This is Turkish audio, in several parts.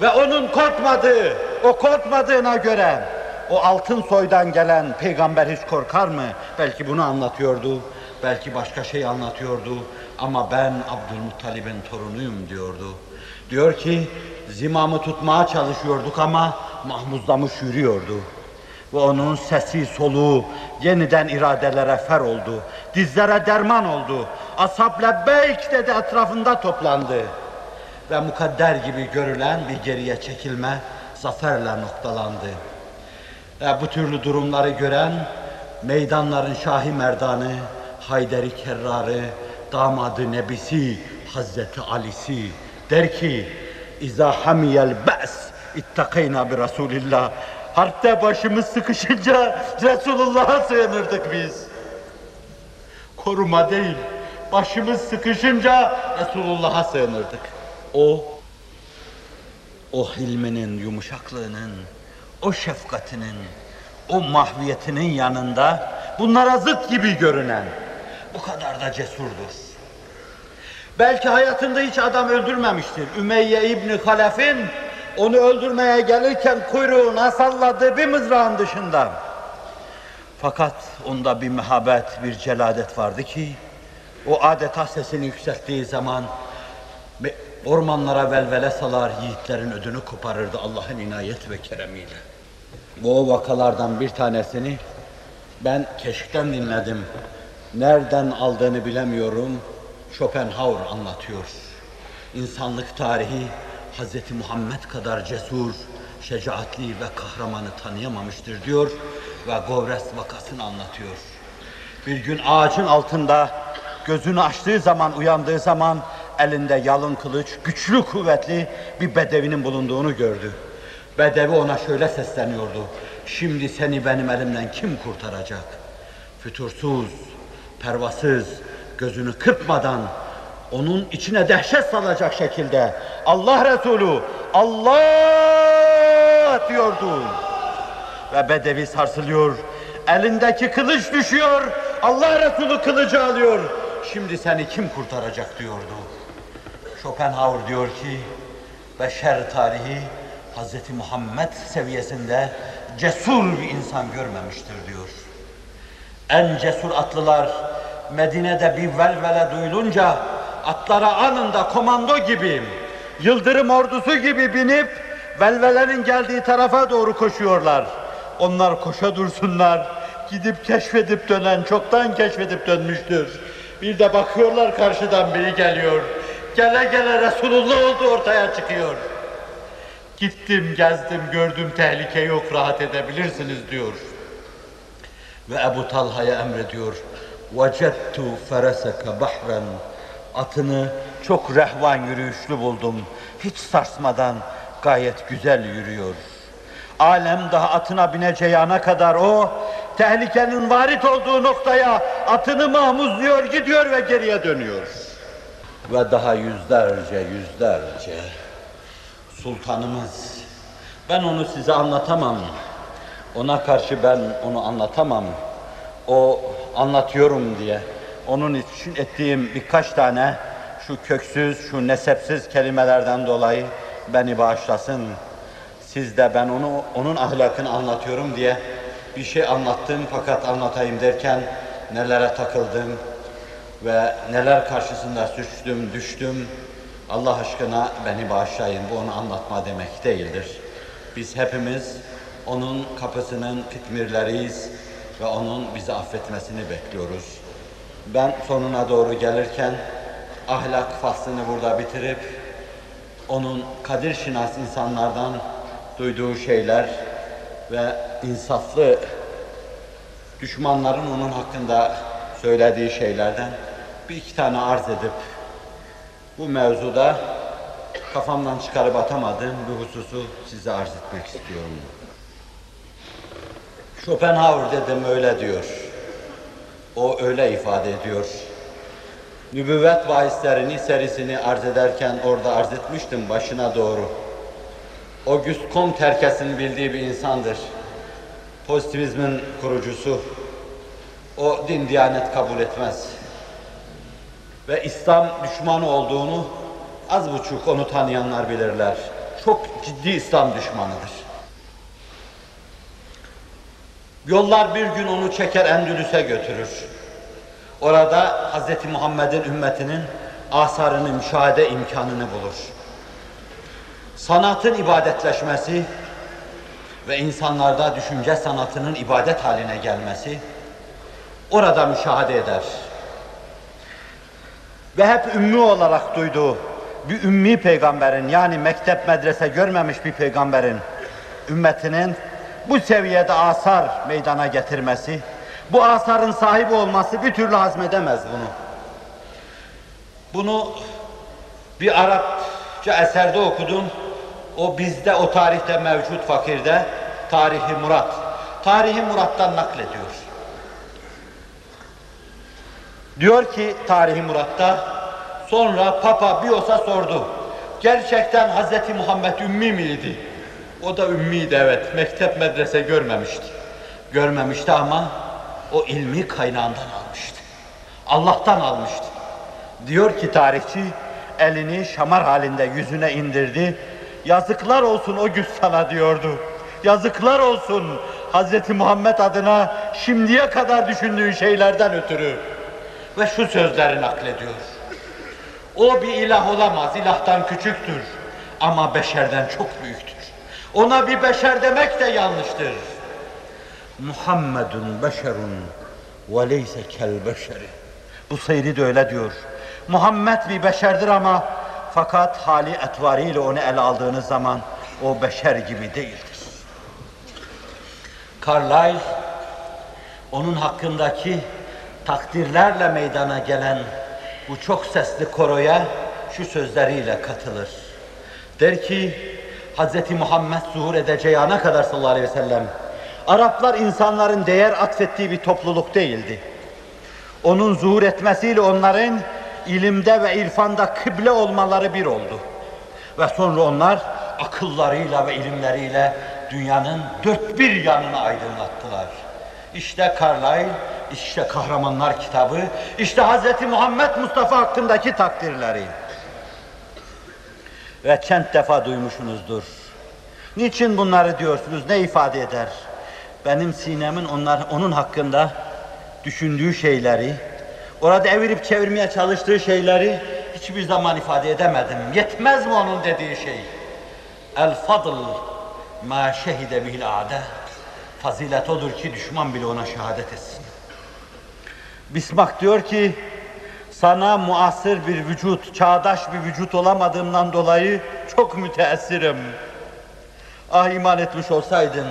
Ve onun korkmadığı, o korkmadığına göre o altın soydan gelen peygamber hiç korkar mı? Belki bunu anlatıyordu, belki başka şey anlatıyordu. Ama ben Abdülmuttalib'in torunuyum diyordu. Diyor ki zimamı tutmaya çalışıyorduk ama mahmuzlamış yürüyordu. Ve onun sesi soluğu yeniden iradelere fer oldu. Dizlere derman oldu. Ashab lebbeyk dedi etrafında toplandı. Ve mukadder gibi görülen bir geriye çekilme zaferle noktalandı. Ve bu türlü durumları gören meydanların Şahi Merdanı, Hayderi Kerrarı, damadı Nebisi, Hazreti Ali'si der ki İza hamiyel be's ittakayna bi Resulillah Harpte başımız sıkışınca Resulullah'a sığınırdık biz. Koruma değil, başımız sıkışınca Resulullah'a sığınırdık. O, o hilminin yumuşaklığının, o şefkatinin, o mahviyetinin yanında bunlara zıt gibi görünen bu kadar da cesurdur. Belki hayatında hiç adam öldürmemiştir. Ümeyye İbni Halef'in onu öldürmeye gelirken kuyruğuna salladığı bir mızrağın dışında. Fakat onda bir mehabet, bir celadet vardı ki o adeta sesini yükselttiği zaman ormanlara velvele salar, yiğitlerin ödünü koparırdı Allah'ın inayet ve keremiyle. Bu vakalardan bir tanesini ben keşkten dinledim. Nereden aldığını bilemiyorum. Schopenhauer anlatıyor. İnsanlık tarihi Hz. Muhammed kadar cesur, şecaatli ve kahramanı tanıyamamıştır diyor ve Govres vakasını anlatıyor. Bir gün ağacın altında gözünü açtığı zaman, uyandığı zaman elinde yalın kılıç, güçlü kuvvetli bir bedevinin bulunduğunu gördü. Bedevi ona şöyle sesleniyordu. Şimdi seni benim elimden kim kurtaracak? Fütursuz, pervasız, gözünü kırpmadan onun içine dehşet salacak şekilde Allah Resulü Allah diyordu. Ve Bedevi sarsılıyor. Elindeki kılıç düşüyor. Allah Resulü kılıcı alıyor. Şimdi seni kim kurtaracak diyordu. Schopenhauer diyor ki beşer tarihi Hz. Muhammed seviyesinde cesur bir insan görmemiştir diyor. En cesur atlılar Medine'de bir velvele duyulunca atlara anında komando gibi, yıldırım ordusu gibi binip velvelerin geldiği tarafa doğru koşuyorlar. Onlar koşa dursunlar, gidip keşfedip dönen çoktan keşfedip dönmüştür. Bir de bakıyorlar karşıdan biri geliyor Gele gele Resulullah oldu ortaya çıkıyor. Gittim, gezdim, gördüm tehlike yok, rahat edebilirsiniz diyor. Ve Ebu Talha'ya emrediyor. وَجَدْتُ فَرَسَكَ بَحْرًا Atını çok rehvan yürüyüşlü buldum. Hiç sarsmadan gayet güzel yürüyor. Alem daha atına bineceği ana kadar o, tehlikenin varit olduğu noktaya atını mahmuzluyor, gidiyor ve geriye dönüyor. Ve daha yüzlerce, yüzlerce sultanımız. Ben onu size anlatamam. Ona karşı ben onu anlatamam. O anlatıyorum diye. Onun için ettiğim birkaç tane şu köksüz, şu nesepsiz kelimelerden dolayı beni bağışlasın. Siz de ben onu, onun ahlakını anlatıyorum diye bir şey anlattım fakat anlatayım derken nelere takıldım ve neler karşısında suçtum, düştüm. Allah aşkına beni bağışlayın, bu onu anlatma demek değildir. Biz hepimiz onun kapısının kitmirleriyiz ve onun bizi affetmesini bekliyoruz. Ben sonuna doğru gelirken ahlak faslını burada bitirip onun kadir şinas insanlardan duyduğu şeyler ve insaflı düşmanların onun hakkında söylediği şeylerden bir iki tane arz edip bu mevzuda kafamdan çıkarıp atamadığım bir hususu size arz etmek istiyorum. Schopenhauer dedim öyle diyor. O öyle ifade ediyor. Nübüvvet bahislerini serisini arz ederken orada arz etmiştim başına doğru. Auguste Comte herkesin bildiği bir insandır. Pozitivizmin kurucusu. O din diyanet kabul etmez. Ve İslam düşmanı olduğunu az buçuk onu tanıyanlar bilirler. çok ciddi İslam düşmanıdır. Yollar bir gün onu çeker Endülüs'e götürür. Orada Hz. Muhammed'in ümmetinin asarını müşahede imkanını bulur. Sanatın ibadetleşmesi ve insanlarda düşünce sanatının ibadet haline gelmesi orada müşahede eder. Ve hep ümmi olarak duyduğu bir ümmi peygamberin yani mektep medrese görmemiş bir peygamberin ümmetinin bu seviyede asar meydana getirmesi, bu asarın sahibi olması bir türlü hazmedemez bunu. Bunu bir Arapça eserde okudum. O bizde o tarihte mevcut fakirde Tarihi Murat. Tarihi Murat'tan naklediyor. Diyor ki Tarihi Murat'ta sonra Papa Bios'a sordu. Gerçekten Hz. Muhammed ümmi miydi? O da ümmiydi evet. Mektep medrese görmemişti. Görmemişti ama o ilmi kaynağından almıştı. Allah'tan almıştı. Diyor ki tarihçi elini şamar halinde yüzüne indirdi. Yazıklar olsun o güç sana diyordu. Yazıklar olsun Hz. Muhammed adına şimdiye kadar düşündüğün şeylerden ötürü. Ve şu sözleri naklediyor. O bir ilah olamaz, ilahtan küçüktür. Ama beşerden çok büyüktür. Ona bir beşer demek de yanlıştır. Muhammedun beşerun ve leyse kel beşeri. Bu seyri de öyle diyor. Muhammed bir beşerdir ama fakat hali etvariyle onu ele aldığınız zaman o beşer gibi değildir. Carlyle onun hakkındaki takdirlerle meydana gelen bu çok sesli koroya şu sözleriyle katılır. Der ki Hz. Muhammed zuhur edeceği ana kadar sallallahu aleyhi ve sellem Araplar insanların değer atfettiği bir topluluk değildi. Onun zuhur etmesiyle onların ilimde ve irfanda kıble olmaları bir oldu. Ve sonra onlar akıllarıyla ve ilimleriyle dünyanın dört bir yanını aydınlattılar. İşte Carlyle, işte Kahramanlar kitabı, işte Hz. Muhammed Mustafa hakkındaki takdirleri. Ve çent defa duymuşsunuzdur. Niçin bunları diyorsunuz, ne ifade eder? Benim sinemin onlar, onun hakkında düşündüğü şeyleri, orada evirip çevirmeye çalıştığı şeyleri hiçbir zaman ifade edemedim. Yetmez mi onun dediği şey? El fadl ma şehide bihil ade. Fazilet odur ki düşman bile ona şehadet etsin. Bismak diyor ki, sana muasır bir vücut, çağdaş bir vücut olamadığımdan dolayı çok müteessirim. Ah iman etmiş olsaydın,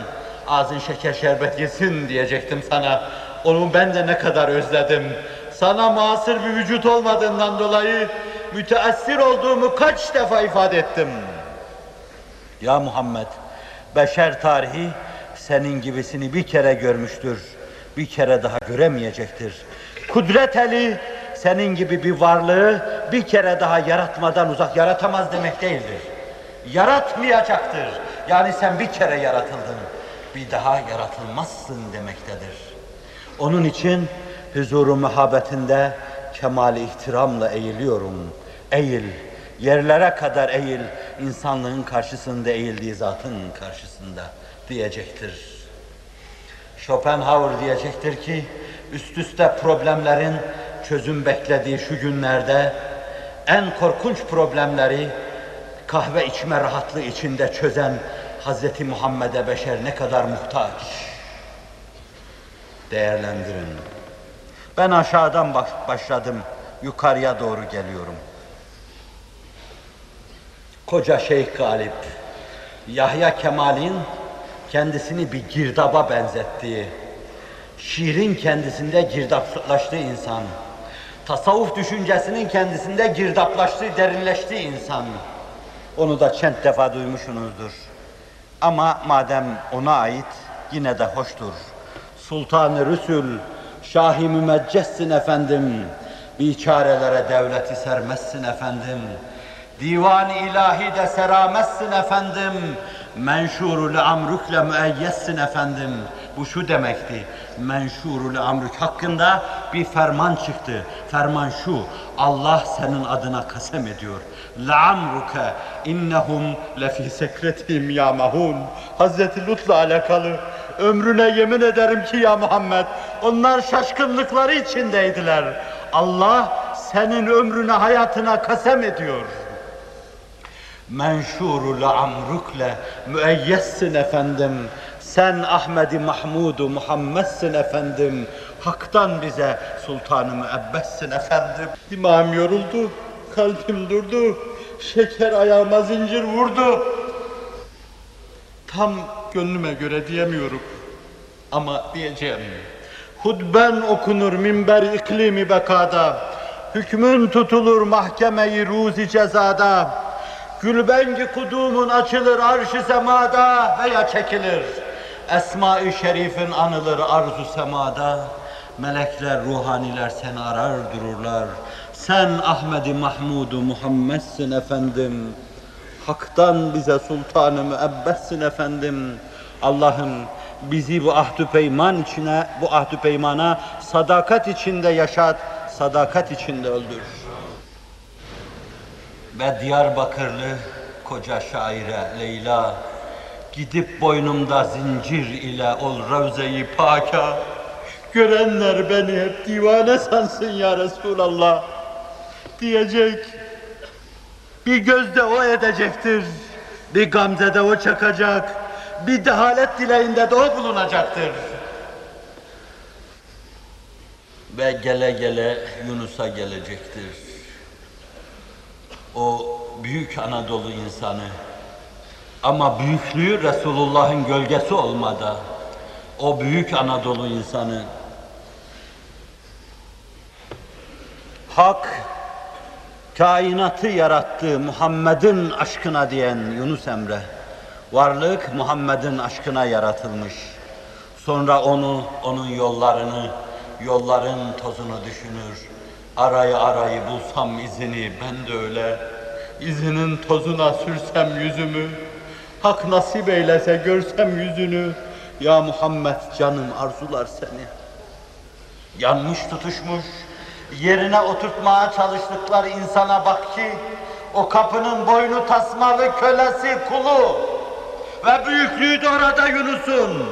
ağzın şeker şerbet yesin diyecektim sana. Onu ben de ne kadar özledim. Sana muasır bir vücut olmadığından dolayı müteessir olduğumu kaç defa ifade ettim. Ya Muhammed, beşer tarihi senin gibisini bir kere görmüştür, bir kere daha göremeyecektir. Kudret eli senin gibi bir varlığı bir kere daha yaratmadan uzak yaratamaz demek değildir. Yaratmayacaktır. Yani sen bir kere yaratıldın, bir daha yaratılmazsın demektedir. Onun için huzuru muhabbetinde kemali ihtiramla eğiliyorum. Eğil, yerlere kadar eğil, insanlığın karşısında eğildiği zatın karşısında diyecektir. Schopenhauer diyecektir ki, üst üste problemlerin çözüm beklediği şu günlerde en korkunç problemleri kahve içme rahatlığı içinde çözen Hz. Muhammed'e beşer ne kadar muhtaç. Değerlendirin. Ben aşağıdan baş başladım, yukarıya doğru geliyorum. Koca Şeyh Galip, Yahya Kemal'in kendisini bir girdaba benzettiği, şiirin kendisinde girdaplaştığı insan, tasavvuf düşüncesinin kendisinde girdaplaştığı, derinleştiği insan. Onu da çent defa duymuşsunuzdur. Ama madem ona ait yine de hoştur. Sultan-ı Rüsül, Şah-ı Mümeccessin efendim, biçarelere devleti sermezsin efendim. Divan-ı ilahi de seramezsin efendim menşurul amrükle müeyyessin efendim. Bu şu demekti. Menşurul amrük hakkında bir ferman çıktı. Ferman şu. Allah senin adına kasem ediyor. La amruke innehum lefi sekretihim ya mahun. Hazreti Lut'la alakalı ömrüne yemin ederim ki ya Muhammed onlar şaşkınlıkları içindeydiler. Allah senin ömrüne hayatına kasem ediyor.'' Menşuru amrukle müeyyessin efendim. Sen Ahmedi Mahmudu Muhammed'sin efendim. Hak'tan bize sultanı müebbessin efendim. Dimağım yoruldu, kalbim durdu. Şeker ayağıma zincir vurdu. Tam gönlüme göre diyemiyorum. Ama diyeceğim. Hudben okunur minber iklimi bekada. Hükmün tutulur mahkemeyi ruzi cezada. Gülbengi kudumun açılır arşı semada veya çekilir. Esma-i şerifin anılır arzu semada. Melekler, ruhaniler seni arar dururlar. Sen Ahmedi Mahmudu Muhammed'sin efendim. Hak'tan bize sultanı müebbetsin efendim. Allah'ım bizi bu ahdü peyman içine, bu ahdü peymana sadakat içinde yaşat, sadakat içinde öldür. Ve Diyarbakırlı koca şaire Leyla, gidip boynumda zincir ile ol Ravze-i Paka, görenler beni hep divane sansın ya Resulallah diyecek. Bir gözde o edecektir. Bir gamzede o çakacak. Bir dehalet dileğinde de o bulunacaktır. Ve gele gele Yunus'a gelecektir. O büyük Anadolu insanı. Ama büyüklüğü Resulullah'ın gölgesi olmadı. O büyük Anadolu insanı. Hak kainatı yarattı Muhammed'in aşkına diyen Yunus Emre. Varlık Muhammed'in aşkına yaratılmış. Sonra onu, onun yollarını, yolların tozunu düşünür. Arayı arayı bulsam izini ben de öyle. İzinin tozuna sürsem yüzümü. Hak nasip eylese görsem yüzünü. Ya Muhammed canım arzular seni. Yanmış tutuşmuş, yerine oturtmaya çalıştıkları insana bak ki, o kapının boynu tasmalı kölesi kulu ve büyüklüğü de orada Yunus'un.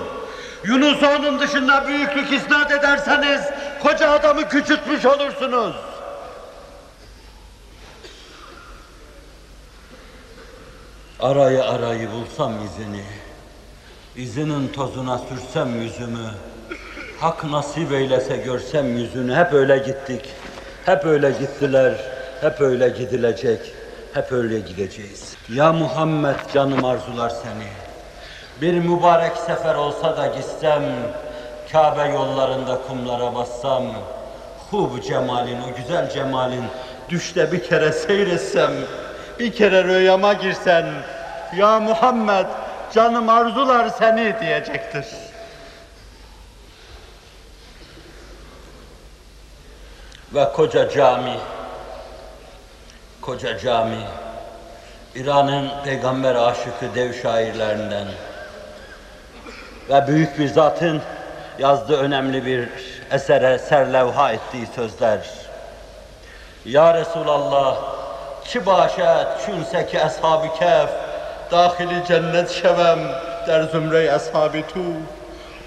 Yunus'u onun dışında büyüklük isnat ederseniz, koca adamı küçültmüş olursunuz. Arayı arayı bulsam izini, izinin tozuna sürsem yüzümü, Hak nasip eylese görsem yüzünü, hep öyle gittik. Hep öyle gittiler, hep öyle gidilecek, hep öyle gideceğiz. Ya Muhammed canım arzular seni. Bir mübarek sefer olsa da gitsem, Kabe yollarında kumlara bassam, hub cemalin, o güzel cemalin, düşte bir kere seyretsem, bir kere rüyama girsen, Ya Muhammed canım arzular seni diyecektir. ve koca cami, koca cami, İran'ın peygamber aşıkı dev şairlerinden ve büyük bir zatın yazdığı önemli bir esere serlevha ettiği sözler. Ya Resulallah, ki başet çünse ki ashab-ı kef, dahili cennet şevem der zümre ashab-ı tu.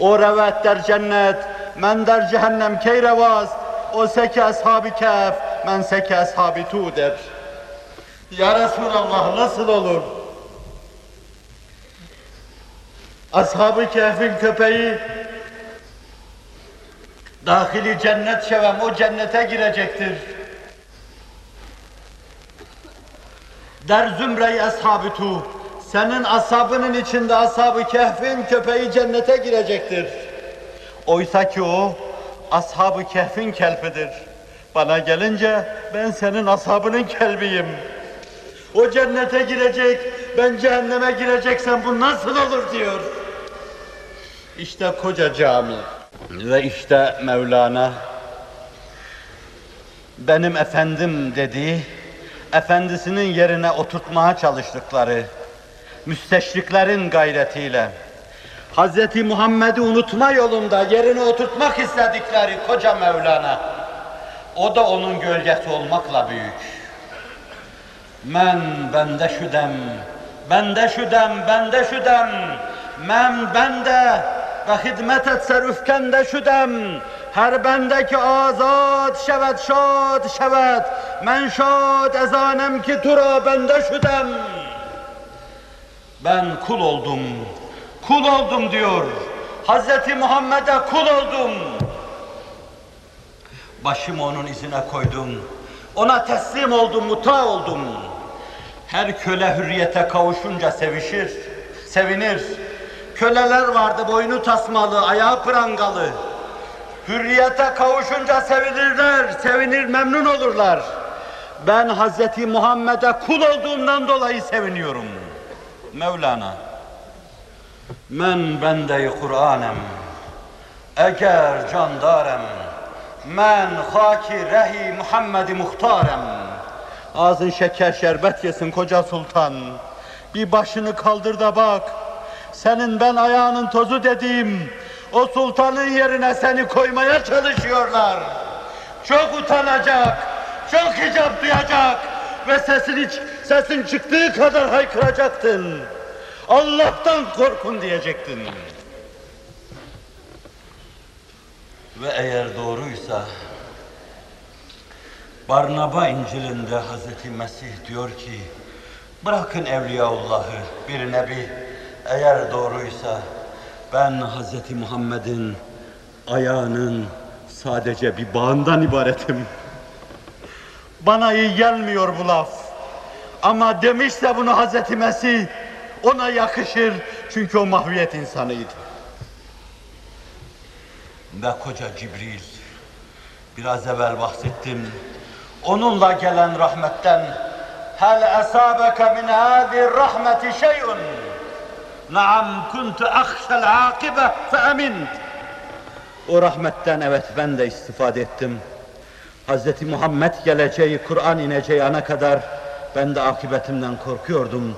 O revet der cennet, men der cehennem key revast, o seki ashab-ı kehf, men seki ashab-ı tu der. Ya Resulallah nasıl olur? Ashab-ı kehfin köpeği dahili cennet şevem o cennete girecektir. Der zümre-i ashab-ı tu. Senin ashabının içinde ashab-ı kehfin köpeği cennete girecektir. Oysa ki o ashab-ı kehfin kelbidir. Bana gelince ben senin ashabının kelbiyim. O cennete girecek, ben cehenneme gireceksem bu nasıl olur diyor. İşte koca cami ve işte Mevlana benim efendim dediği, efendisinin yerine oturtmaya çalıştıkları, müsteşriklerin gayretiyle, Hz. Muhammed'i unutma yolunda yerine oturtmak istedikleri koca Mevlana, o da onun gölgesi olmakla büyük. Men bende şüdem, bende şüdem, bende şüdem. Men bende ve hizmet etser üfkende şüdem. Her bendeki azat şevet şad şevet. Men şad ezanem ki tura bende şüdem. Ben kul oldum, kul oldum diyor. Hazreti Muhammed'e kul oldum. Başımı onun izine koydum. Ona teslim oldum, muta oldum. Her köle hürriyete kavuşunca sevişir, sevinir. Köleler vardı boynu tasmalı, ayağı prangalı. Hürriyete kavuşunca sevinirler, sevinir, memnun olurlar. Ben Hazreti Muhammed'e kul olduğumdan dolayı seviniyorum. Mevlana. Men bende Kur'anem. Eğer candarem. Men haki rehi Muhammed'i muhtarem. Ağzın şeker şerbet yesin koca sultan. Bir başını kaldır da bak. Senin ben ayağının tozu dediğim o sultanın yerine seni koymaya çalışıyorlar. Çok utanacak, çok hicap duyacak ve sesini, sesin çıktığı kadar haykıracaktın. Allah'tan korkun diyecektin. Ve eğer doğruysa Barnaba İncil'inde Hazreti Mesih diyor ki bırakın Evliyaullah'ı bir nebi eğer doğruysa ben Hazreti Muhammed'in ayağının sadece bir bağından ibaretim. Bana iyi gelmiyor bu laf. Ama demişse bunu Hazreti Mesih ona yakışır çünkü o mahviyet insanıydı. Ve koca Cibril biraz evvel bahsettim. Onunla gelen rahmetten hel esabeke min hadi rahmeti şey'un Naam kuntu akhşel akibe fe emint O rahmetten evet ben de istifade ettim. Hazreti Muhammed geleceği, Kur'an ineceği ana kadar ben de akıbetimden korkuyordum.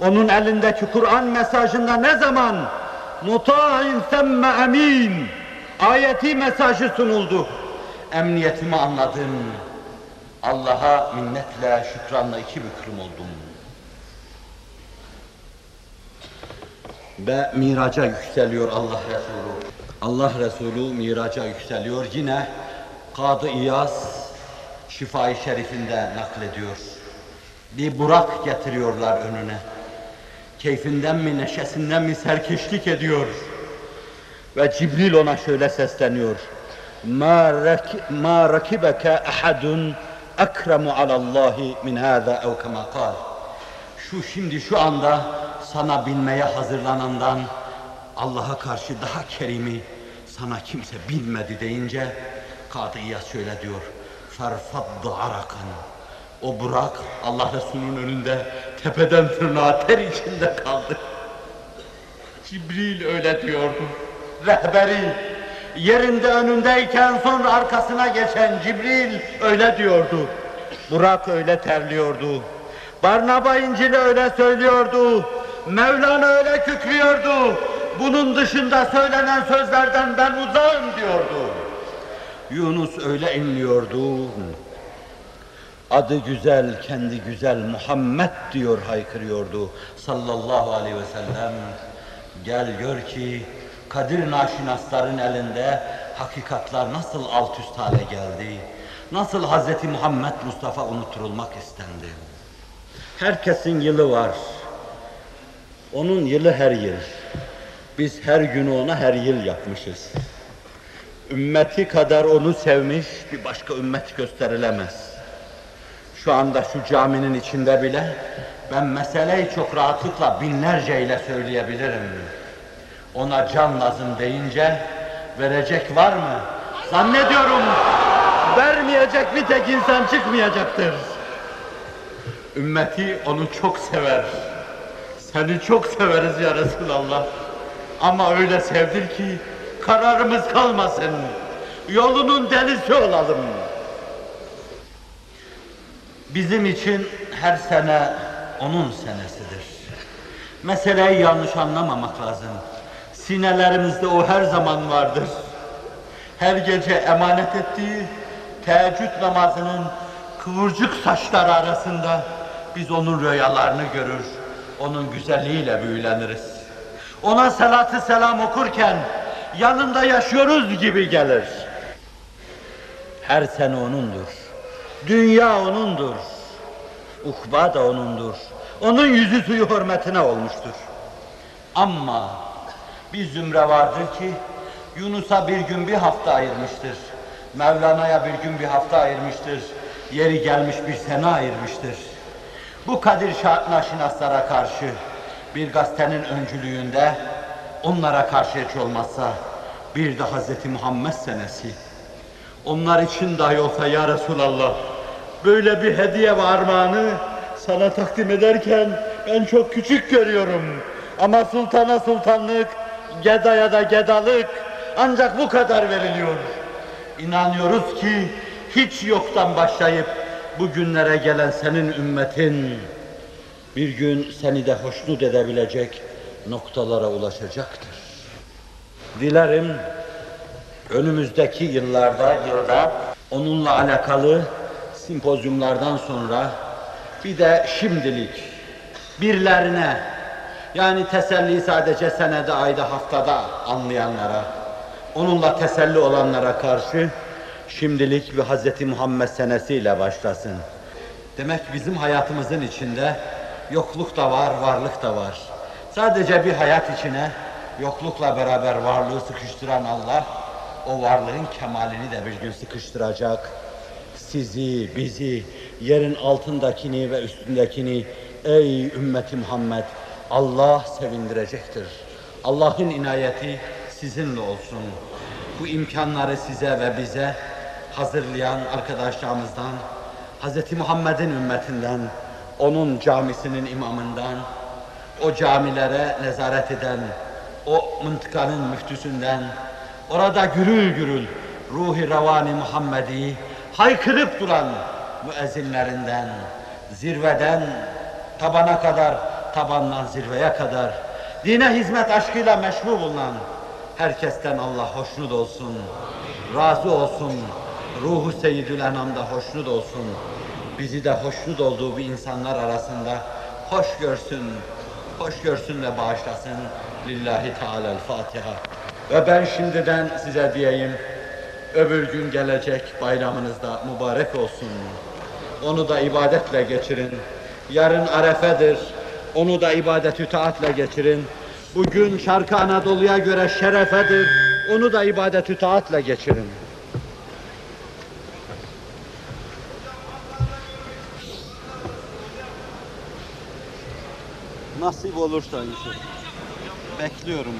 Onun elindeki Kur'an mesajında ne zaman muta'in semme emin ayeti mesajı sunuldu. Emniyetimi anladım. Allah'a minnetle, şükranla iki büklüm oldum. Ve miraca yükseliyor Allah Resulü. Allah Resulü miraca yükseliyor. Yine Kadı İyaz Şifai Şerifinde naklediyor. Bir burak getiriyorlar önüne. Keyfinden mi, neşesinden mi serkeşlik ediyor. Ve Cibril ona şöyle sesleniyor. Rakibeke ahadun ekremu alallahi min hâzâ ev kema kal. Şu şimdi şu anda sana binmeye hazırlanandan Allah'a karşı daha kerimi sana kimse bilmedi deyince Kadı İyaz şöyle diyor. Ferfaddı arakan. O Burak Allah Resulü'nün önünde tepeden tırnağa ter içinde kaldı. Cibril öyle diyordu. Rehberi yerinde önündeyken sonra arkasına geçen Cibril öyle diyordu. Burak öyle terliyordu. Barnaba İncil'i öyle söylüyordu. Mevlana öyle kükrüyordu. Bunun dışında söylenen sözlerden ben uzağım diyordu. Yunus öyle inliyordu. Adı güzel, kendi güzel Muhammed diyor haykırıyordu sallallahu aleyhi ve sellem. Gel gör ki Kadir naşinasların elinde hakikatlar nasıl alt üst hale geldi. Nasıl Hz. Muhammed Mustafa unutturulmak istendi. Herkesin yılı var. Onun yılı her yıl. Biz her günü ona her yıl yapmışız. Ümmeti kadar onu sevmiş bir başka ümmet gösterilemez. Şu anda şu caminin içinde bile ben meseleyi çok rahatlıkla binlerce ile söyleyebilirim. Ona can lazım deyince verecek var mı? Zannediyorum vermeyecek bir tek insan çıkmayacaktır. Ümmeti onu çok sever. Seni çok severiz ya Resulallah. Ama öyle sevdir ki kararımız kalmasın. Yolunun delisi olalım. Bizim için her sene onun senesidir. Meseleyi yanlış anlamamak lazım. Sinelerimizde o her zaman vardır. Her gece emanet ettiği teheccüd namazının kıvırcık saçları arasında Biz onun rüyalarını görür, onun güzelliğiyle büyüleniriz. Ona salatı selam okurken yanında yaşıyoruz gibi gelir. Her sene onundur. Dünya onundur. Ukba da onundur. Onun yüzü suyu hürmetine olmuştur. Ama bir zümre vardır ki Yunus'a bir gün bir hafta ayırmıştır. Mevlana'ya bir gün bir hafta ayırmıştır. Yeri gelmiş bir sene ayırmıştır. Bu Kadir naşinaslara karşı bir gazetenin öncülüğünde onlara karşı hiç olmazsa bir de Hazreti Muhammed senesi. Onlar için dahi olsa ya Resulallah böyle bir hediye ve armağanı sana takdim ederken ben çok küçük görüyorum. Ama sultana sultanlık, gedaya da gedalık ancak bu kadar veriliyor. İnanıyoruz ki hiç yoktan başlayıp bugünlere gelen senin ümmetin bir gün seni de hoşnut edebilecek noktalara ulaşacaktır. Dilerim önümüzdeki yıllarda, yılda onunla alakalı simpozyumlardan sonra bir de şimdilik birlerine yani teselli sadece senede, ayda, haftada anlayanlara, onunla teselli olanlara karşı şimdilik bir Hz. Muhammed senesiyle başlasın. Demek bizim hayatımızın içinde yokluk da var, varlık da var. Sadece bir hayat içine yoklukla beraber varlığı sıkıştıran Allah, o varlığın kemalini de bir gün sıkıştıracak. Sizi, bizi, yerin altındakini ve üstündekini ey ümmeti Muhammed Allah sevindirecektir. Allah'ın inayeti sizinle olsun. Bu imkanları size ve bize hazırlayan arkadaşlarımızdan, Hz. Muhammed'in ümmetinden, onun camisinin imamından, o camilere nezaret eden, o mıntıkanın müftüsünden, orada gürül gürül ruhi ravani Muhammed'i haykırıp duran müezzinlerinden, zirveden tabana kadar, tabandan zirveye kadar, dine hizmet aşkıyla meşgul bulunan herkesten Allah hoşnut olsun, razı olsun, ruhu seyyidül enamda hoşnut olsun, bizi de hoşnut olduğu bir insanlar arasında hoş görsün, hoş görsün ve bağışlasın. Lillahi Teala'l-Fatiha. Ve ben şimdiden size diyeyim, öbür gün gelecek bayramınız da mübarek olsun. Onu da ibadetle geçirin. Yarın arefedir, onu da ibadet-ü taatle geçirin. Bugün Şarkı Anadolu'ya göre şerefedir, onu da ibadet-ü taatle geçirin. Nasip olursa inşallah. Bekliyorum.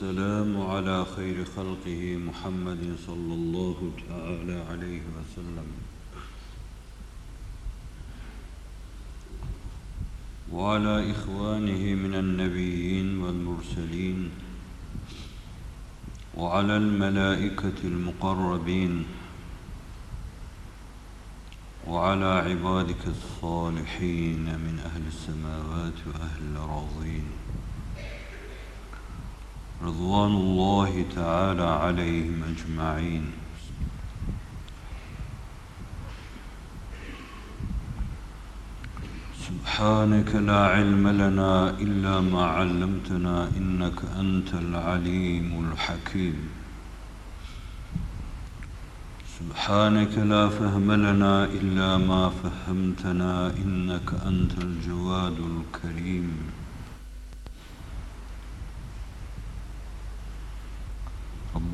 والسلام على خير خلقه محمد صلى الله تعالى عليه وسلم. وعلى إخوانه من النبيين والمرسلين وعلى الملائكة المقربين وعلى عبادك الصالحين من أهل السماوات وأهل الأراضين رضوان الله تعالى عليهم أجمعين. سبحانك لا علم لنا إلا ما علمتنا إنك أنت العليم الحكيم. سبحانك لا فهم لنا إلا ما فهمتنا إنك أنت الجواد الكريم.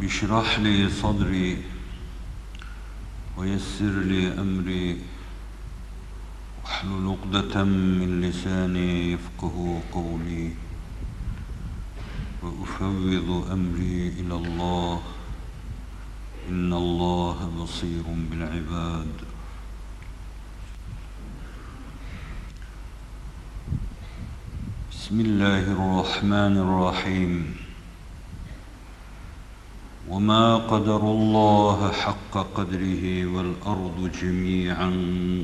رب اشرح لي صدري ويسر لي أمري. واحلل عقدة من لساني يفقه قولي. وأفوض أمري إلى الله. إن الله بصير بالعباد. بسم الله الرحمن الرحيم. وما قدر الله حق قدره والأرض جميعا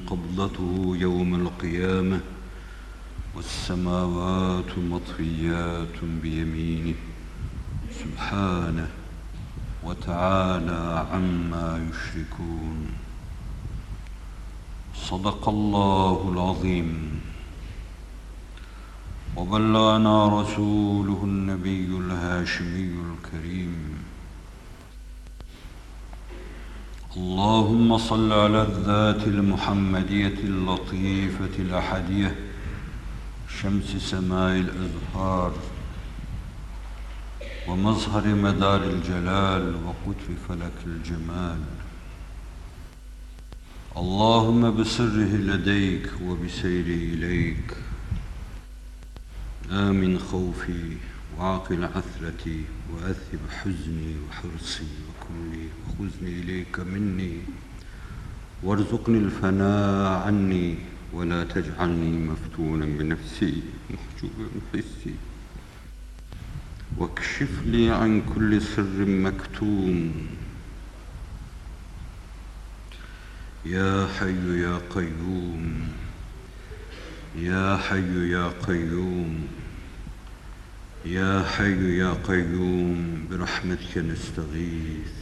قبضته يوم القيامة والسماوات مطفيات بيمينه سبحانه وتعالى عما يشركون صدق الله العظيم وبلغنا رسوله النبي الهاشمي الكريم اللهم صل على الذات المحمدية اللطيفة الأحدية شمس سماء الأزهار ومظهر مدار الجلال وقطر فلك الجمال. اللهم بسره لديك وبسيري إليك. آمن خوفي وعاقل عثرتي وأذهب حزني وحرصي. وكلي وخذني إليك مني. وارزقني الفناء عني ولا تجعلني مفتونا بنفسي محجوبا بحسي. واكشف لي عن كل سر مكتوم. يا حي يا قيوم يا حي يا قيوم يا حي يا قيوم برحمتك نستغيث.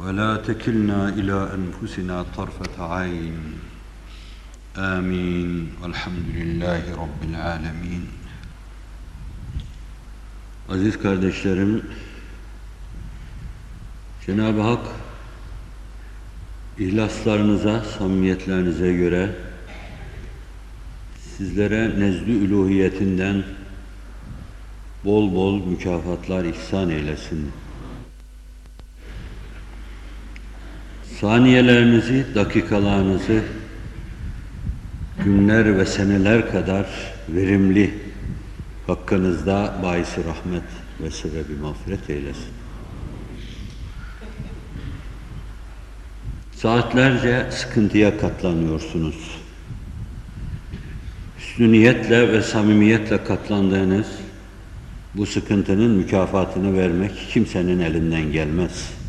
ولا تكلنا إلى أنفسنا طرفة عين آمين والحمد لله رب العالمين Aziz kardeşlerim, Cenab-ı Hak ihlaslarınıza, samimiyetlerinize göre sizlere nezdü üluhiyetinden bol bol mükafatlar ihsan eylesin. Saniyelerinizi, dakikalarınızı günler ve seneler kadar verimli hakkınızda bahisi rahmet ve sebebi mağfiret eylesin. Saatlerce sıkıntıya katlanıyorsunuz. Hüsnü niyetle ve samimiyetle katlandığınız bu sıkıntının mükafatını vermek kimsenin elinden gelmez.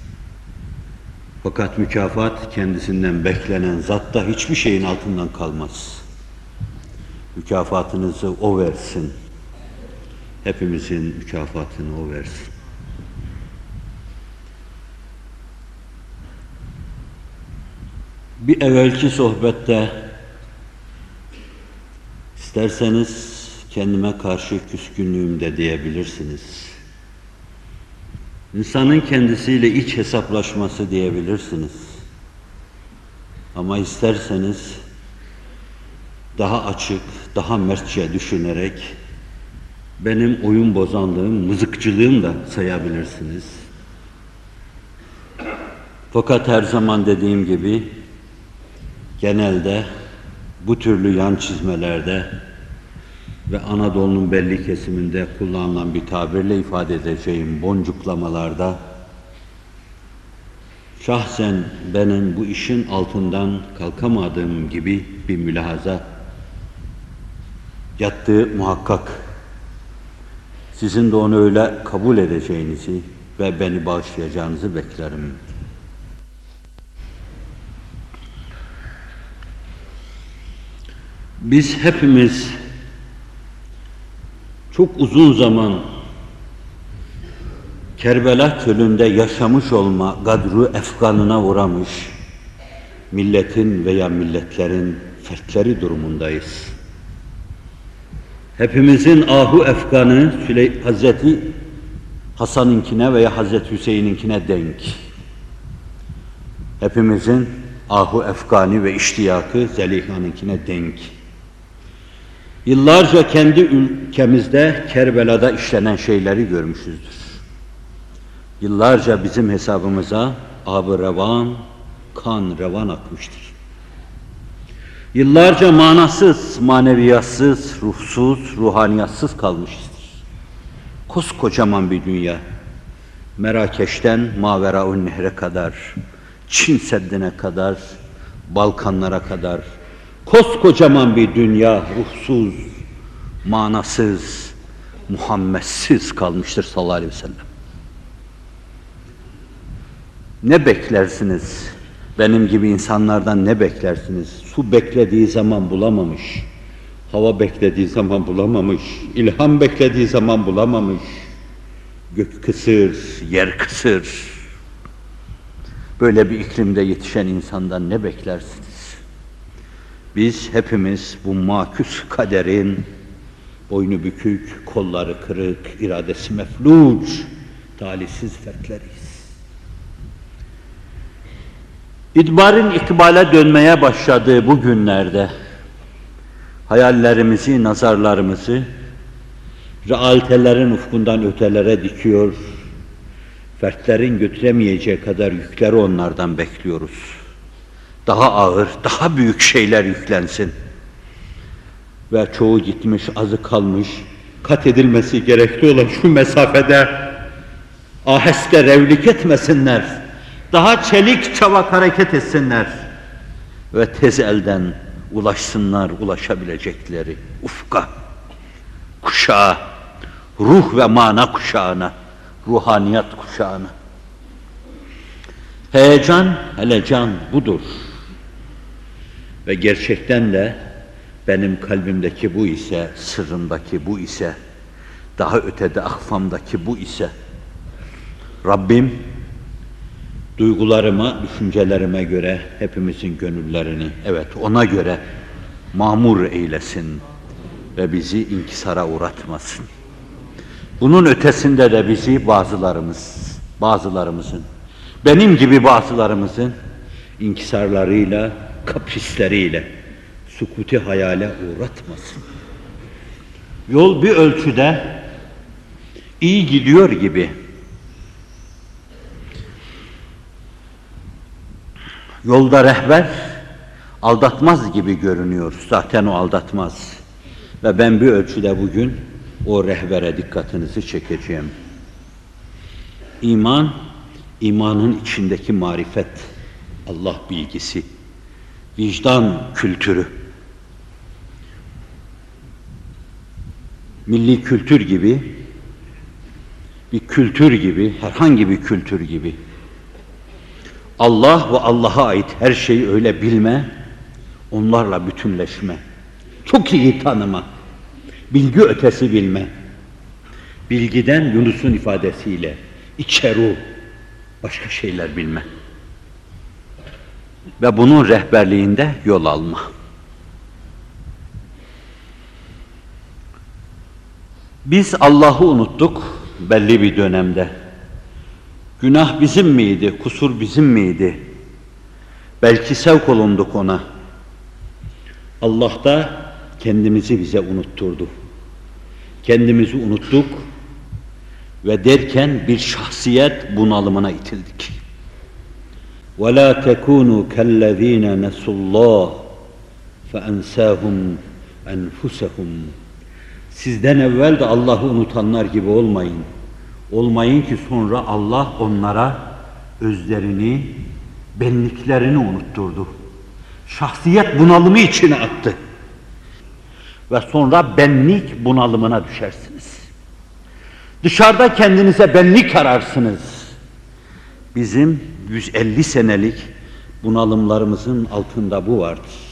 Fakat mükafat kendisinden beklenen zatta hiçbir şeyin altından kalmaz. Mükafatınızı o versin. Hepimizin mükafatını o versin. Bir evvelki sohbette isterseniz kendime karşı küskünlüğüm de diyebilirsiniz. İnsanın kendisiyle iç hesaplaşması diyebilirsiniz. Ama isterseniz daha açık, daha mertçe düşünerek benim oyun bozanlığım, mızıkçılığım da sayabilirsiniz. Fakat her zaman dediğim gibi genelde bu türlü yan çizmelerde ve Anadolu'nun belli kesiminde kullanılan bir tabirle ifade edeceğim boncuklamalarda şahsen benim bu işin altından kalkamadığım gibi bir mülahaza yattığı muhakkak. Sizin de onu öyle kabul edeceğinizi ve beni bağışlayacağınızı beklerim. Biz hepimiz çok uzun zaman Kerbela çölünde yaşamış olma gadru efkanına uğramış milletin veya milletlerin fertleri durumundayız. Hepimizin ahu efkanı Süley Hazreti Hasan'ınkine veya Hazreti Hüseyin'inkine denk. Hepimizin ahu efkanı ve iştiyakı Zeliha'nınkine denk. Yıllarca kendi ülkemizde Kerbela'da işlenen şeyleri görmüşüzdür. Yıllarca bizim hesabımıza ab revan, kan revan akmıştır. Yıllarca manasız, maneviyatsız, ruhsuz, ruhaniyatsız kalmışızdır. Koskocaman bir dünya. Merakeş'ten Maveraun Nehre kadar, Çin Seddi'ne kadar, Balkanlara kadar, koskocaman bir dünya ruhsuz, manasız, Muhammedsiz kalmıştır sallallahu aleyhi ve sellem. Ne beklersiniz? Benim gibi insanlardan ne beklersiniz? Su beklediği zaman bulamamış. Hava beklediği zaman bulamamış. ilham beklediği zaman bulamamış. Gök kısır, yer kısır. Böyle bir iklimde yetişen insandan ne beklersiniz? Biz hepimiz bu maküs kaderin boynu bükük, kolları kırık, iradesi mefluc, talihsiz fertleriyiz. İdbarın ikbale dönmeye başladığı bu günlerde hayallerimizi, nazarlarımızı realitelerin ufkundan ötelere dikiyor, fertlerin götüremeyeceği kadar yükleri onlardan bekliyoruz. Daha ağır, daha büyük şeyler yüklensin. Ve çoğu gitmiş, azı kalmış, kat edilmesi gerekli olan şu mesafede aheste revlik etmesinler daha çelik çavak hareket etsinler ve tez elden ulaşsınlar ulaşabilecekleri ufka, kuşağa, ruh ve mana kuşağına, ruhaniyat kuşağına. Heyecan, helecan budur. Ve gerçekten de benim kalbimdeki bu ise, sırrımdaki bu ise, daha ötede ahfamdaki bu ise, Rabbim duygularıma, düşüncelerime göre hepimizin gönüllerini, evet ona göre mamur eylesin ve bizi inkisara uğratmasın. Bunun ötesinde de bizi bazılarımız, bazılarımızın, benim gibi bazılarımızın inkisarlarıyla, kaprisleriyle sukuti hayale uğratmasın. Yol bir ölçüde iyi gidiyor gibi Yolda rehber aldatmaz gibi görünüyor. Zaten o aldatmaz. Ve ben bir ölçüde bugün o rehbere dikkatinizi çekeceğim. İman, imanın içindeki marifet, Allah bilgisi, vicdan kültürü, milli kültür gibi, bir kültür gibi, herhangi bir kültür gibi Allah ve Allah'a ait her şeyi öyle bilme, onlarla bütünleşme, çok iyi tanıma, bilgi ötesi bilme. Bilgiden Yunus'un ifadesiyle içeru, başka şeyler bilme. Ve bunun rehberliğinde yol alma. Biz Allah'ı unuttuk belli bir dönemde. Günah bizim miydi, kusur bizim miydi? Belki sevk olunduk ona. Allah da kendimizi bize unutturdu. Kendimizi unuttuk ve derken bir şahsiyet bunalımına itildik. وَلَا تَكُونُوا كَالَّذ۪ينَ نَسُوا اللّٰهِ فَاَنْسَاهُمْ اَنْفُسَهُمْ Sizden evvel de Allah'ı unutanlar gibi olmayın. Olmayın ki sonra Allah onlara özlerini, benliklerini unutturdu. Şahsiyet bunalımı içine attı. Ve sonra benlik bunalımına düşersiniz. Dışarıda kendinize benlik ararsınız. Bizim 150 senelik bunalımlarımızın altında bu vardır.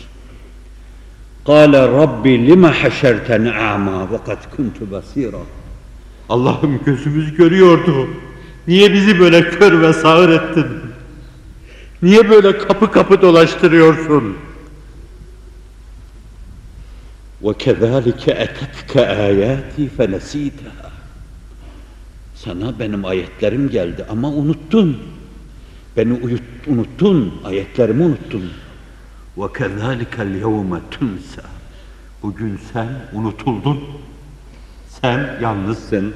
قال رب لما حشرتني أعمى وقد كنت بصيرا Allah'ım gözümüz görüyordu. Niye bizi böyle kör ve sağır ettin? Niye böyle kapı kapı dolaştırıyorsun? وَكَذَٰلِكَ أَتَتْكَ آيَاتِي فَنَس۪يتَهَا Sana benim ayetlerim geldi ama unuttun. Beni uyut, unuttun, ayetlerimi unuttun. وَكَذَٰلِكَ الْيَوْمَ تُنْسَى Bugün sen unutuldun. Sen yalnızsın.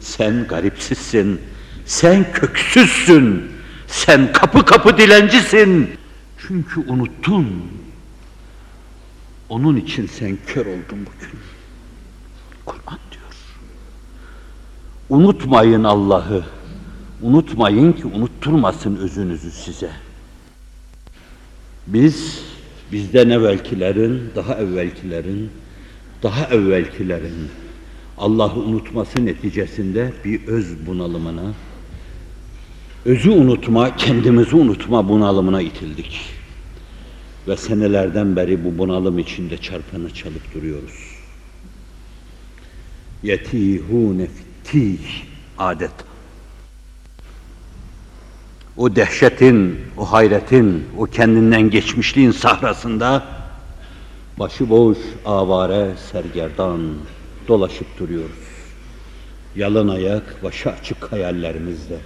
Sen garipsizsin. Sen köksüzsün. Sen kapı kapı dilencisin. Çünkü unuttun. Onun için sen kör oldun bugün. Kur'an diyor. Unutmayın Allah'ı. Unutmayın ki unutturmasın özünüzü size. Biz bizden evvelkilerin, daha evvelkilerin, daha evvelkilerin Allah'ı unutması neticesinde bir öz bunalımına, özü unutma, kendimizi unutma bunalımına itildik. Ve senelerden beri bu bunalım içinde çarpanı çalıp duruyoruz. Yetihune fittih adet. O dehşetin, o hayretin, o kendinden geçmişliğin sahrasında başıboş, avare, sergerdan dolaşıp duruyoruz. Yalın ayak, başı açık hayallerimizle.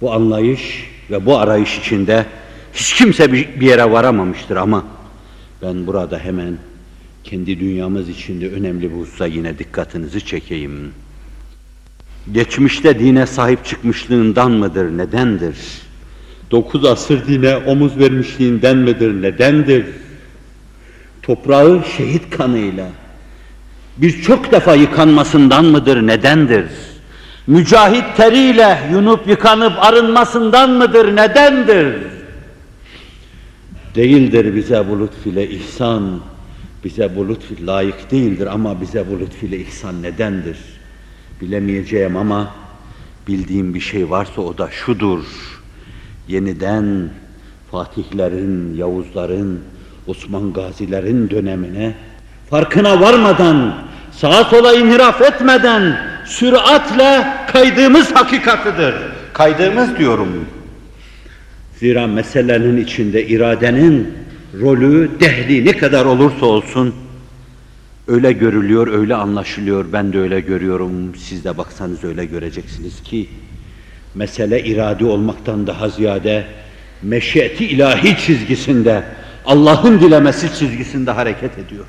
Bu anlayış ve bu arayış içinde hiç kimse bir yere varamamıştır ama ben burada hemen kendi dünyamız içinde önemli bir hususa yine dikkatinizi çekeyim. Geçmişte dine sahip çıkmışlığından mıdır, nedendir? Dokuz asır dine omuz vermişliğinden midir, nedendir? Toprağı şehit kanıyla birçok defa yıkanmasından mıdır, nedendir? Mücahit teriyle yunup yıkanıp arınmasından mıdır, nedendir? Değildir bize bu lütfüyle ihsan, bize bu lütfü layık değildir ama bize bu lütfüyle ihsan nedendir? Bilemeyeceğim ama bildiğim bir şey varsa o da şudur. Yeniden Fatihlerin, Yavuzların, Osman Gazilerin dönemine farkına varmadan, sağa sola inhiraf etmeden süratle kaydığımız hakikatıdır. Kaydığımız diyorum. Zira meselenin içinde iradenin rolü, dehli ne kadar olursa olsun öyle görülüyor, öyle anlaşılıyor. Ben de öyle görüyorum. Siz de baksanız öyle göreceksiniz ki mesele irade olmaktan daha ziyade meşiyeti ilahi çizgisinde, Allah'ın dilemesi çizgisinde hareket ediyor.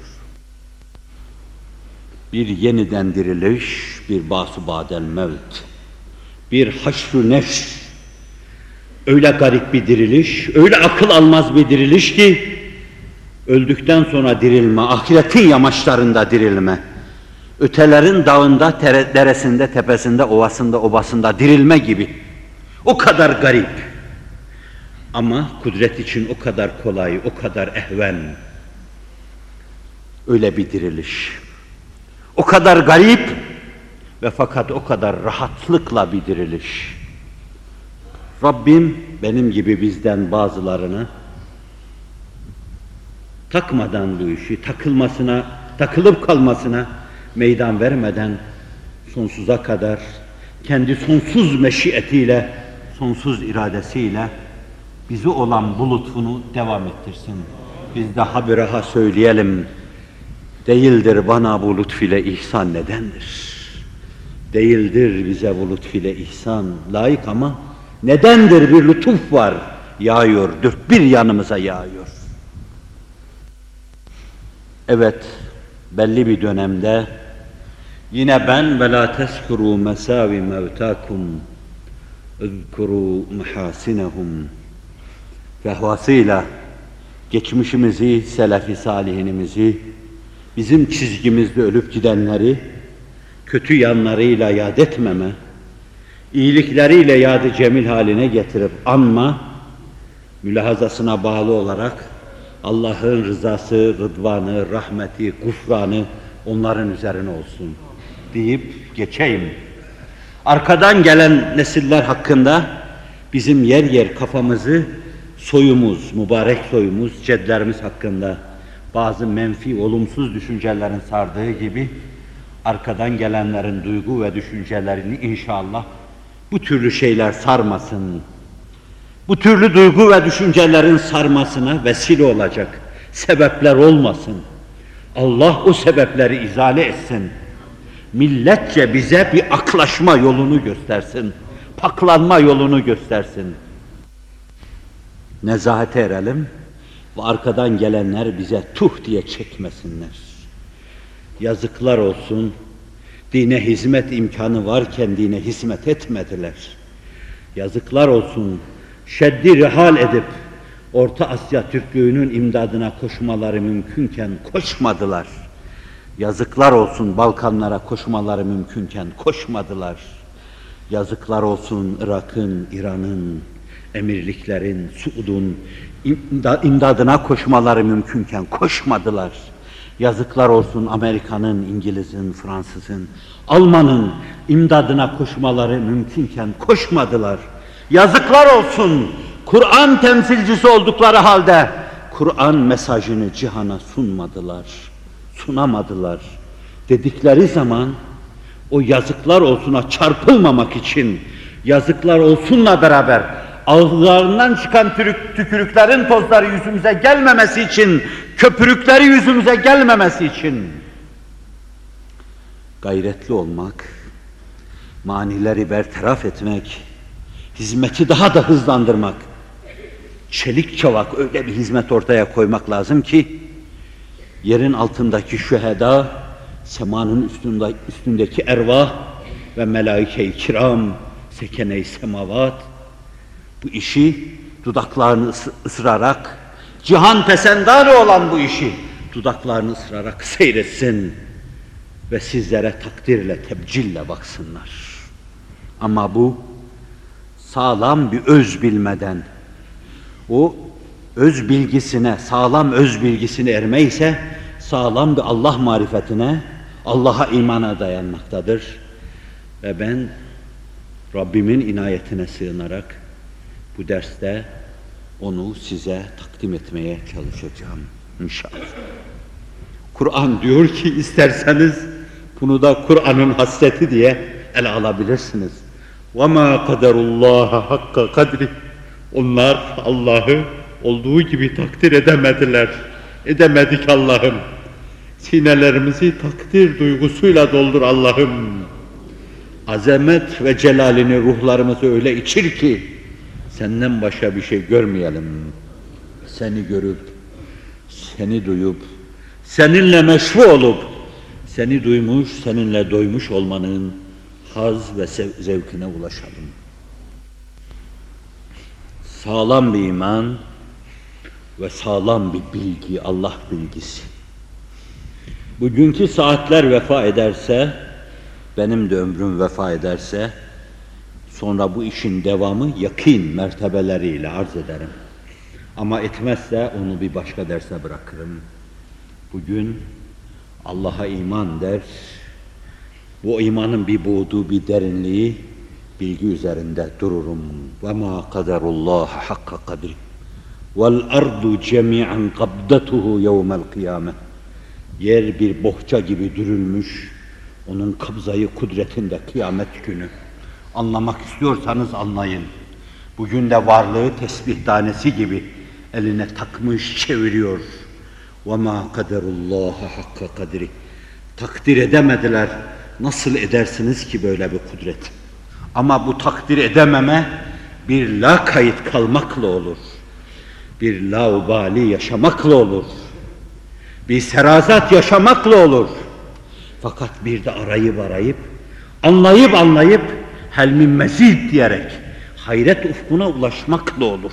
Bir yeniden diriliş, bir basu badel mevt, bir haşru nefs, öyle garip bir diriliş, öyle akıl almaz bir diriliş ki, öldükten sonra dirilme, ahiretin yamaçlarında dirilme, ötelerin dağında, tere- deresinde, tepesinde, ovasında, obasında dirilme gibi. O kadar garip. Ama kudret için o kadar kolay, o kadar ehven. Öyle bir diriliş. O kadar garip ve fakat o kadar rahatlıkla bir diriliş. Rabbim benim gibi bizden bazılarını takmadan bu işi, takılmasına, takılıp kalmasına meydan vermeden sonsuza kadar kendi sonsuz meşiyetiyle, sonsuz iradesiyle bizi olan bu lütfunu devam ettirsin. Biz de habiraha söyleyelim. Değildir bana bu lütfüyle ihsan nedendir? Değildir bize bu lütfüyle ihsan layık ama nedendir bir lütuf var. yağıyor, dört bir yanımıza yağıyor. Evet, belli bir dönemde yine ben ve la teskuru mesavi mevtakum اذكروا محاسنهم fehvasıyla geçmişimizi, selefi salihinimizi, bizim çizgimizde ölüp gidenleri kötü yanlarıyla yad etmeme, iyilikleriyle yadı cemil haline getirip anma, mülahazasına bağlı olarak Allah'ın rızası, rıdvanı, rahmeti, gufranı onların üzerine olsun deyip geçeyim. Arkadan gelen nesiller hakkında bizim yer yer kafamızı soyumuz, mübarek soyumuz, cedlerimiz hakkında bazı menfi, olumsuz düşüncelerin sardığı gibi arkadan gelenlerin duygu ve düşüncelerini inşallah bu türlü şeyler sarmasın. Bu türlü duygu ve düşüncelerin sarmasına vesile olacak sebepler olmasın. Allah o sebepleri izale etsin. Milletçe bize bir aklaşma yolunu göstersin. Paklanma yolunu göstersin. Nezahete erelim ve arkadan gelenler bize tuh diye çekmesinler. Yazıklar olsun, dine hizmet imkanı varken dine hizmet etmediler. Yazıklar olsun, şeddi rihal edip Orta Asya Türklüğünün imdadına koşmaları mümkünken koşmadılar. Yazıklar olsun Balkanlara koşmaları mümkünken koşmadılar. Yazıklar olsun Irak'ın, İran'ın, emirliklerin, Suud'un imdadına koşmaları mümkünken koşmadılar. Yazıklar olsun Amerika'nın, İngiliz'in, Fransız'ın, Alman'ın imdadına koşmaları mümkünken koşmadılar. Yazıklar olsun Kur'an temsilcisi oldukları halde Kur'an mesajını cihana sunmadılar, sunamadılar. Dedikleri zaman o yazıklar olsuna çarpılmamak için yazıklar olsunla beraber ağızlarından çıkan tükürük, tükürüklerin tozları yüzümüze gelmemesi için, köpürükleri yüzümüze gelmemesi için gayretli olmak, manileri bertaraf etmek, hizmeti daha da hızlandırmak, çelik çavak öyle bir hizmet ortaya koymak lazım ki, yerin altındaki şüheda, semanın üstünde, üstündeki ervah ve melaike-i kiram, sekene-i semavat, bu işi dudaklarını ısırarak, cihan pesendarı olan bu işi dudaklarını ısırarak seyretsin ve sizlere takdirle, tebcille baksınlar. Ama bu sağlam bir öz bilmeden, o öz bilgisine, sağlam öz bilgisine erme ise sağlam bir Allah marifetine, Allah'a imana dayanmaktadır. Ve ben Rabbimin inayetine sığınarak bu derste onu size takdim etmeye çalışacağım inşallah. Kur'an diyor ki isterseniz bunu da Kur'an'ın hasreti diye ele alabilirsiniz. وَمَا قَدَرُ اللّٰهَ حَقَّ kadri. Onlar Allah'ı olduğu gibi takdir edemediler. Edemedik Allah'ım. Sinelerimizi takdir duygusuyla doldur Allah'ım. Azamet ve celalini ruhlarımızı öyle içir ki senden başka bir şey görmeyelim. Seni görüp, seni duyup, seninle meşru olup, seni duymuş, seninle doymuş olmanın haz ve zevkine ulaşalım. Sağlam bir iman ve sağlam bir bilgi, Allah bilgisi. Bugünkü saatler vefa ederse, benim de ömrüm vefa ederse, sonra bu işin devamı yakin mertebeleriyle arz ederim. Ama etmezse onu bir başka derse bırakırım. Bugün Allah'a iman der, bu imanın bir buğdu, bir derinliği, bilgi üzerinde dururum. Ve ma kaderullah hakka kadri. Vel ardu cemi'an kabdatuhu yevmel kıyame. Yer bir bohça gibi dürülmüş, onun kabzayı kudretinde kıyamet günü. Anlamak istiyorsanız anlayın. Bugün de varlığı tesbih tanesi gibi eline takmış çeviriyor. وَمَا قَدَرُ اللّٰهَ حَقَّ kadri. Takdir edemediler. Nasıl edersiniz ki böyle bir kudret? Ama bu takdir edememe bir la kayıt kalmakla olur. Bir laubali yaşamakla olur. Bir serazat yaşamakla olur. Fakat bir de arayıp arayıp, anlayıp anlayıp, helmin mezid diyerek hayret ufkuna ulaşmakla olur.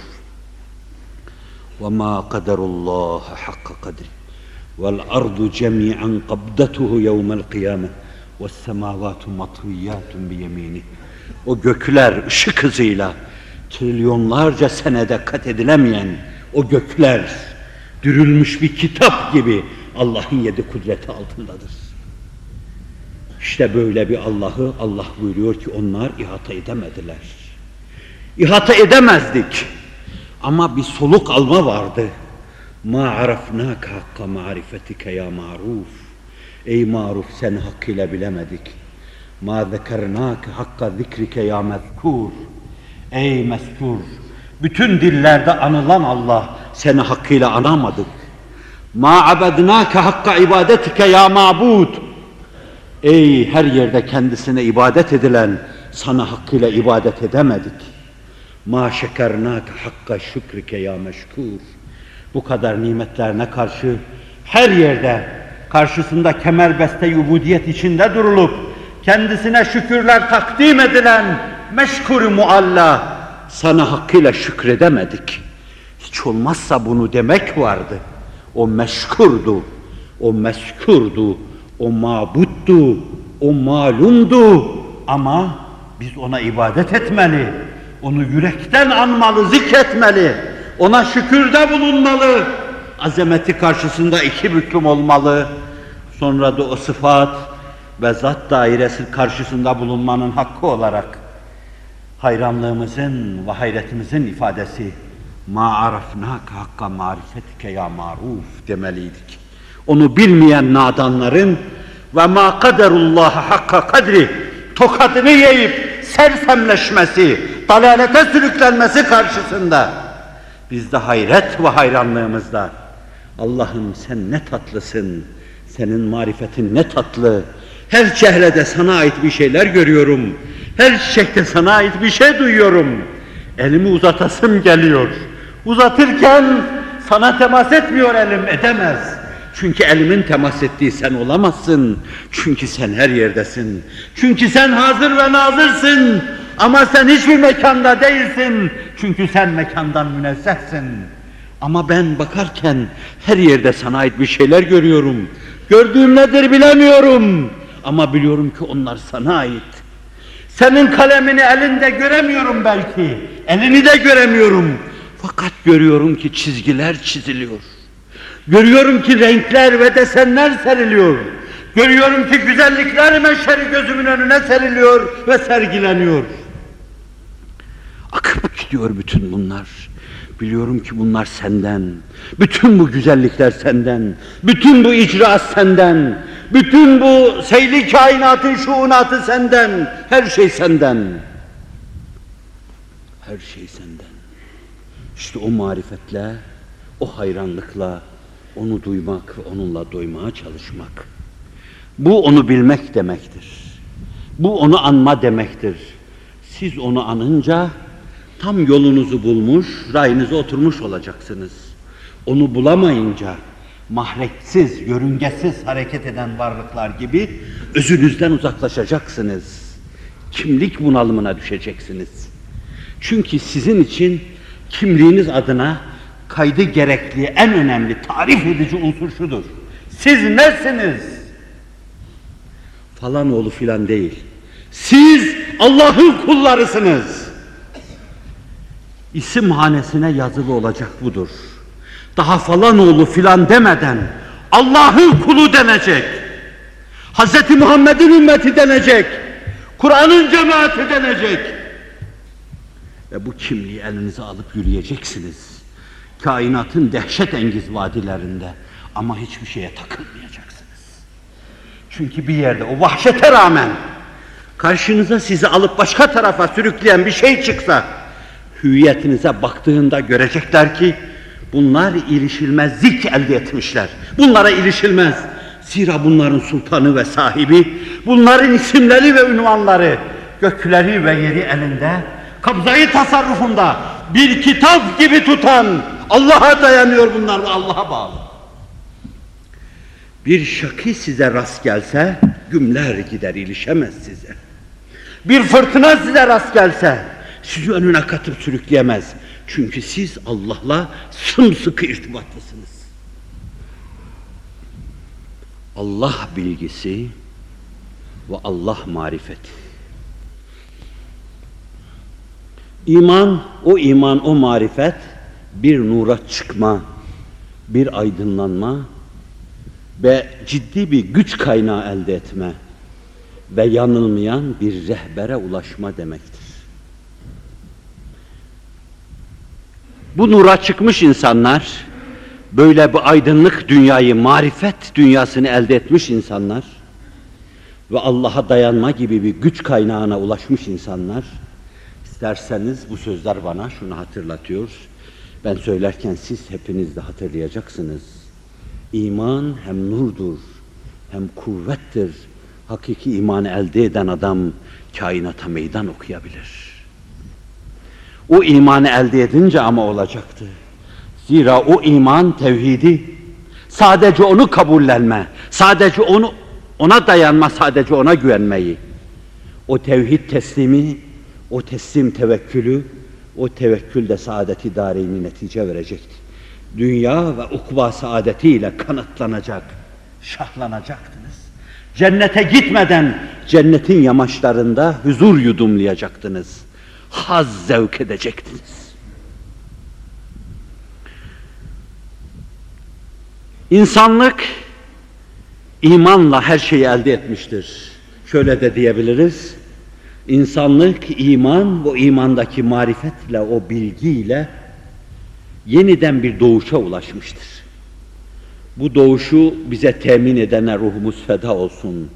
وَمَا قَدَرُ اللّٰهَ حَقَّ قَدْرِ وَالْأَرْضُ جَمِيعًا قَبْدَتُهُ يَوْمَ الْقِيَامَةِ ve semavatu matriyatun bi yemini. O gökler ışık hızıyla trilyonlarca senede kat edilemeyen o gökler dürülmüş bir kitap gibi Allah'ın yedi kudreti altındadır. İşte böyle bir Allah'ı Allah buyuruyor ki onlar ihata edemediler. İhata edemezdik. Ama bir soluk alma vardı. Ma arafnaka hakka marifetike ya maruf. Ey maruf seni hakkıyla bilemedik. Ma zekernake hakka zikrike ya mezkur. Ey mezkur. Bütün dillerde anılan Allah seni hakkıyla anamadık. Ma abednake hakka ibadetike ya mabud. Ey her yerde kendisine ibadet edilen sana hakkıyla ibadet edemedik. Ma şekernâke hakka şükrike ya meşkur. Bu kadar nimetlerine karşı her yerde karşısında kemerbeste ubudiyet içinde durulup kendisine şükürler takdim edilen meşkur mualla sana hakkıyla şükredemedik. Hiç olmazsa bunu demek vardı. O meşkurdu, o meskurdu, o mabuttu, o malumdu ama biz ona ibadet etmeli, onu yürekten anmalı, zikretmeli, ona şükürde bulunmalı, azameti karşısında iki büklüm olmalı, sonra da o sıfat ve zat dairesi karşısında bulunmanın hakkı olarak hayranlığımızın ve hayretimizin ifadesi ma arafnaka hakka marifetike ya maruf demeliydik. Onu bilmeyen nadanların ve ma kaderullah hakka kadri tokadını yiyip sersemleşmesi, dalalete sürüklenmesi karşısında biz de hayret ve hayranlığımızda Allah'ım sen ne tatlısın, senin marifetin ne tatlı, her çehrede sana ait bir şeyler görüyorum, her çiçekte sana ait bir şey duyuyorum. Elimi uzatasım geliyor. Uzatırken sana temas etmiyor elim, edemez. Çünkü elimin temas ettiği sen olamazsın. Çünkü sen her yerdesin. Çünkü sen hazır ve nazırsın. Ama sen hiçbir mekanda değilsin. Çünkü sen mekandan münezzehsin. Ama ben bakarken her yerde sana ait bir şeyler görüyorum. Gördüğüm nedir bilemiyorum. Ama biliyorum ki onlar sana ait. Senin kalemini elinde göremiyorum belki. Elini de göremiyorum. Fakat görüyorum ki çizgiler çiziliyor. Görüyorum ki renkler ve desenler seriliyor. Görüyorum ki güzellikler meşeri gözümün önüne seriliyor ve sergileniyor. Akıp gidiyor bütün bunlar. Biliyorum ki bunlar senden. Bütün bu güzellikler senden. Bütün bu icraat senden. Bütün bu seyli kainatın şuunatı senden. Her şey senden. Her şey senden. İşte o marifetle, o hayranlıkla onu duymak ve onunla doymaya çalışmak. Bu onu bilmek demektir. Bu onu anma demektir. Siz onu anınca tam yolunuzu bulmuş, rayınıza oturmuş olacaksınız. Onu bulamayınca mahretsiz, yörüngesiz hareket eden varlıklar gibi özünüzden uzaklaşacaksınız. Kimlik bunalımına düşeceksiniz. Çünkü sizin için kimliğiniz adına kaydı gerekli en önemli tarif edici unsur şudur. Siz nesiniz? Falan oğlu filan değil. Siz Allah'ın kullarısınız. İsim hanesine yazılı olacak budur. Daha falan oğlu filan demeden Allah'ın kulu denecek. Hz. Muhammed'in ümmeti denecek. Kur'an'ın cemaati denecek. Ve bu kimliği elinize alıp yürüyeceksiniz. Kainatın dehşet engiz vadilerinde ama hiçbir şeye takılmayacaksınız. Çünkü bir yerde o vahşete rağmen karşınıza sizi alıp başka tarafa sürükleyen bir şey çıksa hüviyetinize baktığında görecekler ki bunlar ilişilmezlik elde etmişler. Bunlara ilişilmez. Zira bunların sultanı ve sahibi, bunların isimleri ve ünvanları, gökleri ve yeri elinde, kabzayı tasarrufunda bir kitap gibi tutan Allah'a dayanıyor bunlar ve Allah'a bağlı. Bir şakı size rast gelse gümler gider ilişemez size. Bir fırtına size rast gelse sizi önüne katıp sürükleyemez. Çünkü siz Allah'la sımsıkı irtibatlısınız. Allah bilgisi ve Allah marifeti. İman, o iman, o marifet bir nura çıkma, bir aydınlanma ve ciddi bir güç kaynağı elde etme ve yanılmayan bir rehbere ulaşma demektir. Bu nura çıkmış insanlar, böyle bu aydınlık dünyayı, marifet dünyasını elde etmiş insanlar ve Allah'a dayanma gibi bir güç kaynağına ulaşmış insanlar, isterseniz bu sözler bana şunu hatırlatıyor. Ben söylerken siz hepiniz de hatırlayacaksınız. İman hem nurdur, hem kuvvettir. Hakiki imanı elde eden adam kainata meydan okuyabilir. O imanı elde edince ama olacaktı. Zira o iman tevhidi. Sadece onu kabullenme, sadece onu ona dayanma, sadece ona güvenmeyi. O tevhid teslimi, o teslim tevekkülü, o tevekkül de saadeti dareini netice verecekti. Dünya ve ukba saadetiyle kanıtlanacak, şahlanacaktınız. Cennete gitmeden cennetin yamaçlarında huzur yudumlayacaktınız. Haz zevk edecektiniz. İnsanlık imanla her şeyi elde etmiştir. Şöyle de diyebiliriz. İnsanlık iman, bu imandaki marifetle, o bilgiyle yeniden bir doğuşa ulaşmıştır. Bu doğuşu bize temin edene ruhumuz feda olsun.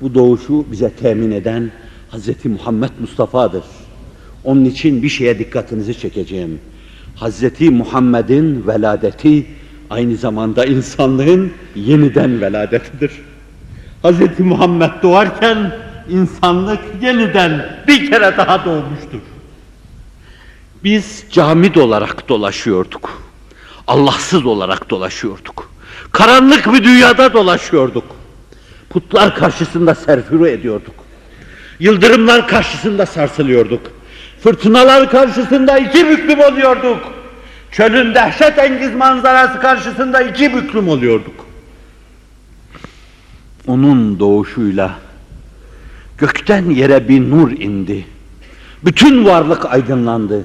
Bu doğuşu bize temin eden Hz. Muhammed Mustafa'dır. Onun için bir şeye dikkatinizi çekeceğim. Hz. Muhammed'in veladeti aynı zamanda insanlığın yeniden veladetidir. Hz. Muhammed doğarken insanlık yeniden bir kere daha doğmuştur. Biz camid olarak dolaşıyorduk. Allahsız olarak dolaşıyorduk. Karanlık bir dünyada dolaşıyorduk. Putlar karşısında serfuru ediyorduk. Yıldırımlar karşısında sarsılıyorduk. Fırtınalar karşısında iki büklüm oluyorduk. Çölün dehşet engiz manzarası karşısında iki büklüm oluyorduk. Onun doğuşuyla gökten yere bir nur indi. Bütün varlık aydınlandı.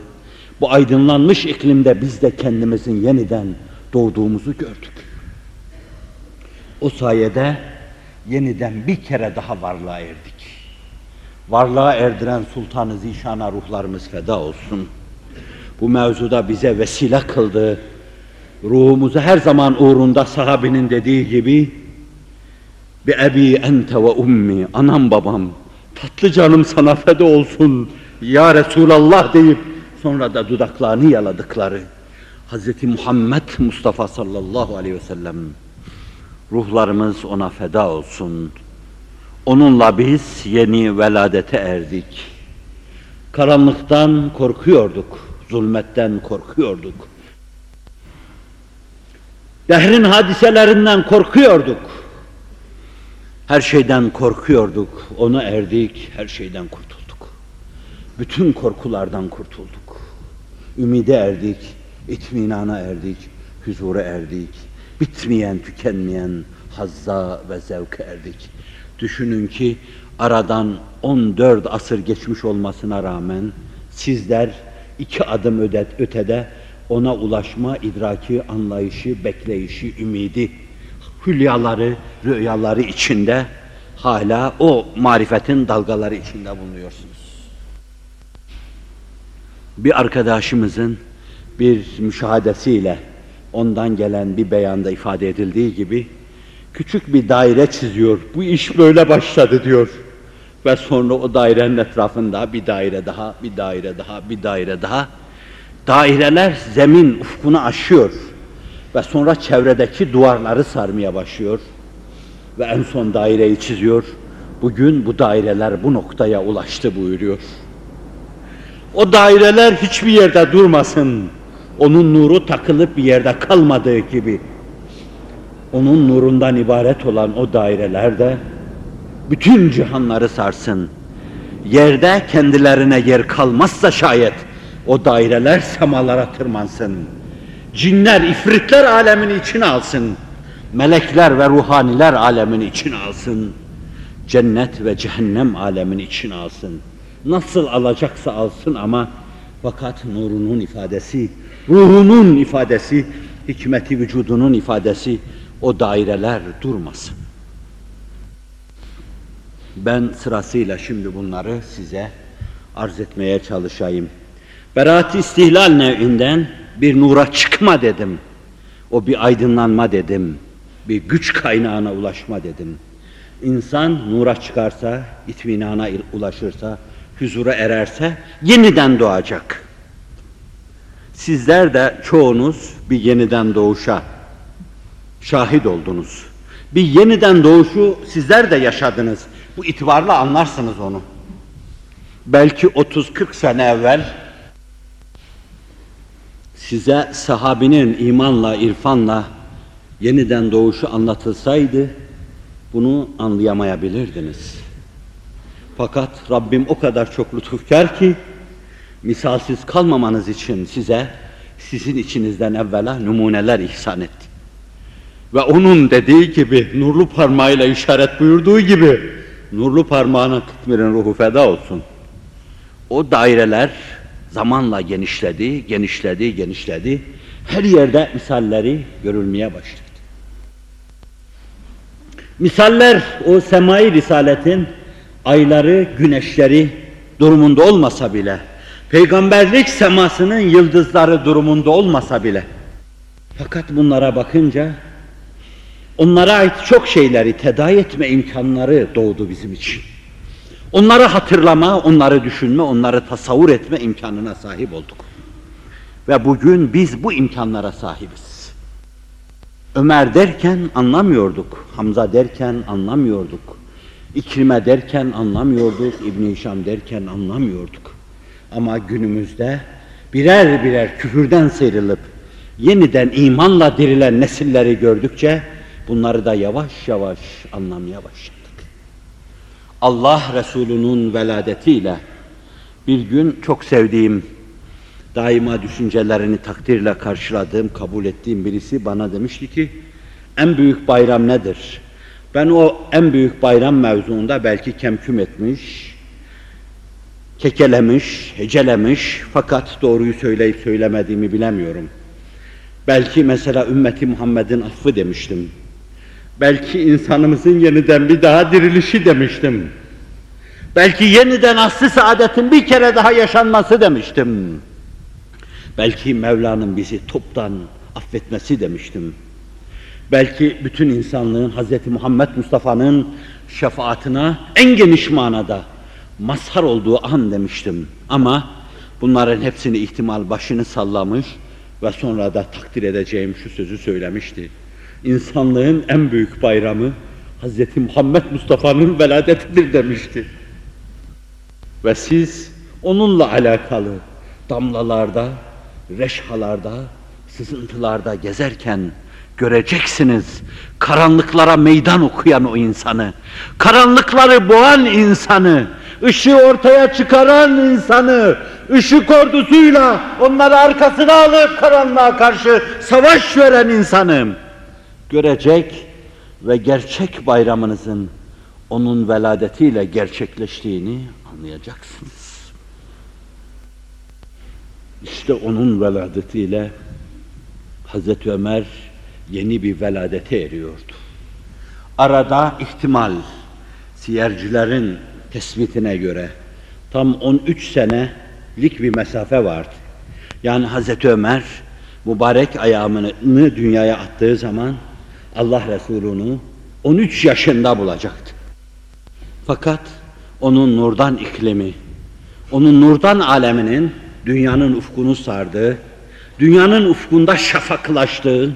Bu aydınlanmış iklimde biz de kendimizin yeniden doğduğumuzu gördük. O sayede yeniden bir kere daha varlığa erdik. Varlığa erdiren Sultan-ı Zişan'a ruhlarımız feda olsun. Bu mevzuda bize vesile kıldı. Ruhumuzu her zaman uğrunda sahabinin dediği gibi bir ebi ente ve ummi anam babam tatlı canım sana feda olsun ya Resulallah deyip sonra da dudaklarını yaladıkları Hz. Muhammed Mustafa sallallahu aleyhi ve sellem ruhlarımız ona feda olsun. Onunla biz yeni veladete erdik. Karanlıktan korkuyorduk, zulmetten korkuyorduk. Dehrin hadiselerinden korkuyorduk. Her şeyden korkuyorduk, ona erdik, her şeyden kurtulduk. Bütün korkulardan kurtulduk. Ümide erdik, itminana erdik, huzura erdik. Bitmeyen, tükenmeyen hazza ve zevke erdik. Düşünün ki aradan 14 asır geçmiş olmasına rağmen sizler iki adım ödet, ötede ona ulaşma idraki, anlayışı, bekleyişi, ümidi, hülyaları, rüyaları içinde hala o marifetin dalgaları içinde bulunuyorsunuz. Bir arkadaşımızın bir müşahadesiyle ondan gelen bir beyanda ifade edildiği gibi küçük bir daire çiziyor. Bu iş böyle başladı diyor. Ve sonra o dairenin etrafında bir daire daha, bir daire daha, bir daire daha. Daireler zemin ufkunu aşıyor. Ve sonra çevredeki duvarları sarmaya başlıyor. Ve en son daireyi çiziyor. Bugün bu daireler bu noktaya ulaştı buyuruyor. O daireler hiçbir yerde durmasın. Onun nuru takılıp bir yerde kalmadığı gibi. Onun nurundan ibaret olan o daireler de bütün cihanları sarsın. Yerde kendilerine yer kalmazsa şayet o daireler semalara tırmansın. Cinler, ifritler alemini içine alsın. Melekler ve ruhaniler alemini içine alsın. Cennet ve cehennem alemini içine alsın. Nasıl alacaksa alsın ama fakat nurunun ifadesi, ruhunun ifadesi, hikmeti vücudunun ifadesi o daireler durmasın. Ben sırasıyla şimdi bunları size arz etmeye çalışayım. Beraat-i istihlal nevinden bir nura çıkma dedim. O bir aydınlanma dedim. Bir güç kaynağına ulaşma dedim. İnsan nura çıkarsa, itminana ulaşırsa, huzura ererse yeniden doğacak. Sizler de çoğunuz bir yeniden doğuşa şahit oldunuz. Bir yeniden doğuşu sizler de yaşadınız. Bu itibarla anlarsınız onu. Belki 30-40 sene evvel size sahabinin imanla, irfanla yeniden doğuşu anlatılsaydı bunu anlayamayabilirdiniz. Fakat Rabbim o kadar çok lütufkar ki misalsiz kalmamanız için size sizin içinizden evvela numuneler ihsan etti. Ve onun dediği gibi nurlu parmağıyla işaret buyurduğu gibi nurlu parmağına kıtmirin ruhu feda olsun. O daireler zamanla genişledi, genişledi, genişledi. Her yerde misalleri görülmeye başladı. Misaller o semai risaletin ayları, güneşleri durumunda olmasa bile, peygamberlik semasının yıldızları durumunda olmasa bile, fakat bunlara bakınca onlara ait çok şeyleri tedavi etme imkanları doğdu bizim için. Onları hatırlama, onları düşünme, onları tasavvur etme imkanına sahip olduk. Ve bugün biz bu imkanlara sahibiz. Ömer derken anlamıyorduk, Hamza derken anlamıyorduk, İkrime derken anlamıyorduk, İbn Hişam derken anlamıyorduk. Ama günümüzde birer birer küfürden sıyrılıp yeniden imanla dirilen nesilleri gördükçe bunları da yavaş yavaş anlamaya başladık. Allah Resulü'nün veladetiyle bir gün çok sevdiğim, daima düşüncelerini takdirle karşıladığım, kabul ettiğim birisi bana demişti ki, en büyük bayram nedir? Ben o en büyük bayram mevzuunda belki kemküm etmiş, kekelemiş, hecelemiş fakat doğruyu söyleyip söylemediğimi bilemiyorum. Belki mesela ümmeti Muhammed'in affı demiştim. Belki insanımızın yeniden bir daha dirilişi demiştim. Belki yeniden aslı saadetin bir kere daha yaşanması demiştim. Belki Mevla'nın bizi toptan affetmesi demiştim. Belki bütün insanlığın Hz. Muhammed Mustafa'nın şefaatine en geniş manada mazhar olduğu an demiştim. Ama bunların hepsini ihtimal başını sallamış ve sonra da takdir edeceğim şu sözü söylemişti. İnsanlığın en büyük bayramı Hz. Muhammed Mustafa'nın veladetidir demişti. Ve siz onunla alakalı damlalarda, reşhalarda, sızıntılarda gezerken göreceksiniz karanlıklara meydan okuyan o insanı, karanlıkları boğan insanı, ışığı ortaya çıkaran insanı, ışık ordusuyla onları arkasına alıp karanlığa karşı savaş veren insanı görecek ve gerçek bayramınızın onun veladetiyle gerçekleştiğini anlayacaksınız. İşte onun veladetiyle Hazreti Ömer yeni bir veladete eriyordu. Arada ihtimal, siyercilerin tespitine göre tam 13 senelik bir mesafe vardı. Yani Hazreti Ömer mübarek ayağını dünyaya attığı zaman Allah Resulü'nü 13 yaşında bulacaktı. Fakat onun nurdan iklimi, onun nurdan aleminin dünyanın ufkunu sardığı, dünyanın ufkunda şafaklaştığı,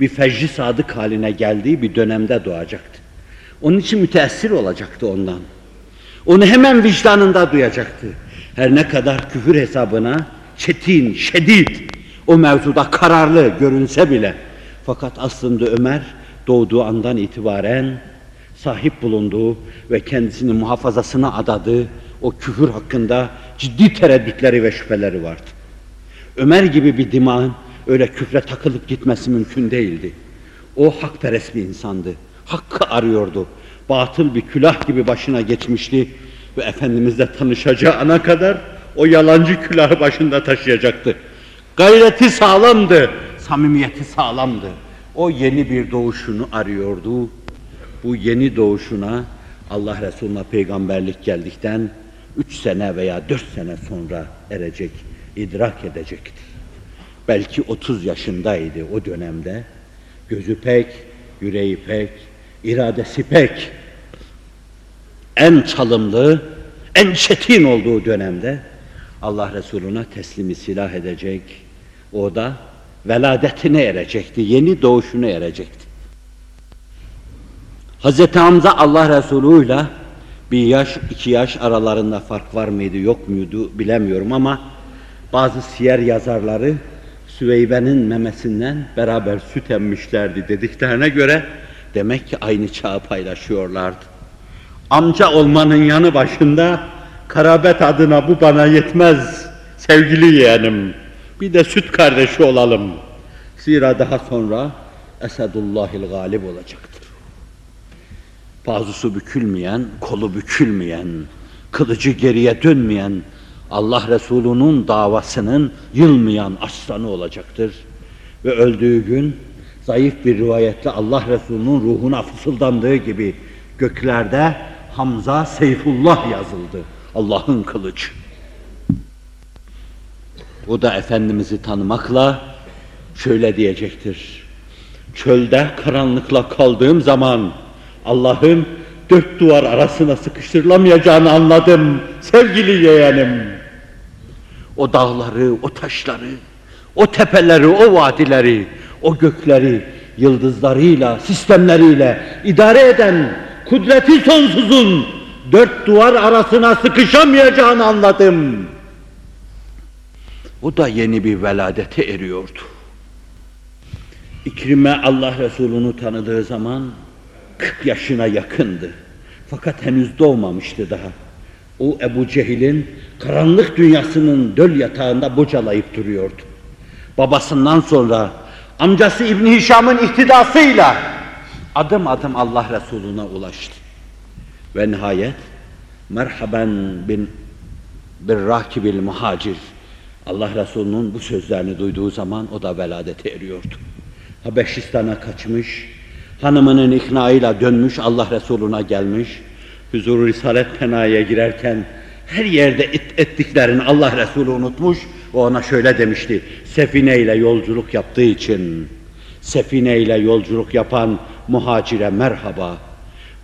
bir fecri sadık haline geldiği bir dönemde doğacaktı. Onun için müteessir olacaktı ondan. Onu hemen vicdanında duyacaktı. Her ne kadar küfür hesabına çetin, şedid, o mevzuda kararlı görünse bile fakat aslında Ömer doğduğu andan itibaren sahip bulunduğu ve kendisini muhafazasına adadığı o küfür hakkında ciddi tereddütleri ve şüpheleri vardı. Ömer gibi bir dimağın öyle küfre takılıp gitmesi mümkün değildi. O hakperest bir insandı. Hakkı arıyordu. Batıl bir külah gibi başına geçmişti ve Efendimizle tanışacağı ana kadar o yalancı külahı başında taşıyacaktı. Gayreti sağlamdı, samimiyeti sağlamdı. O yeni bir doğuşunu arıyordu. Bu yeni doğuşuna Allah Resulü'ne peygamberlik geldikten üç sene veya dört sene sonra erecek, idrak edecekti. Belki 30 yaşındaydı o dönemde. Gözü pek, yüreği pek, iradesi pek. En çalımlı, en çetin olduğu dönemde Allah Resulüne teslimi silah edecek. O da veladetine erecekti, yeni doğuşuna erecekti. Hazreti Hamza Allah Resulü ile bir yaş, iki yaş aralarında fark var mıydı, yok muydu bilemiyorum ama bazı siyer yazarları Süveybe'nin memesinden beraber süt emmişlerdi dediklerine göre demek ki aynı çağı paylaşıyorlardı. Amca olmanın yanı başında karabet adına bu bana yetmez sevgili yeğenim. Bir de süt kardeşi olalım. Zira daha sonra Esedullahil galip olacaktır. Bazusu bükülmeyen, kolu bükülmeyen, kılıcı geriye dönmeyen, Allah Resulü'nün davasının yılmayan aslanı olacaktır. Ve öldüğü gün zayıf bir rivayetle Allah Resulü'nün ruhuna fısıldandığı gibi göklerde Hamza Seyfullah yazıldı. Allah'ın kılıcı. O da Efendimiz'i tanımakla şöyle diyecektir. Çölde karanlıkla kaldığım zaman Allah'ın dört duvar arasına sıkıştırılamayacağını anladım sevgili yeğenim. O dağları, o taşları, o tepeleri, o vadileri, o gökleri yıldızlarıyla, sistemleriyle idare eden kudreti sonsuzun dört duvar arasına sıkışamayacağını anladım. O da yeni bir veladete eriyordu. İkrime Allah Resulü'nü tanıdığı zaman 40 yaşına yakındı. Fakat henüz doğmamıştı daha. O Ebu Cehil'in karanlık dünyasının döl yatağında bocalayıp duruyordu. Babasından sonra amcası İbni Hişam'ın ihtidasıyla adım adım Allah Resulü'ne ulaştı. Ve nihayet merhaben bin bir rakibil muhacir Allah Resulü'nün bu sözlerini duyduğu zaman o da veladete eriyordu. Habeşistan'a kaçmış, hanımının iknaıyla dönmüş Allah Resulü'ne gelmiş, huzur Risalet Pena'ya girerken her yerde et, ettiklerini Allah Resulü unutmuş ve ona şöyle demişti, sefine ile yolculuk yaptığı için, sefine ile yolculuk yapan muhacire merhaba.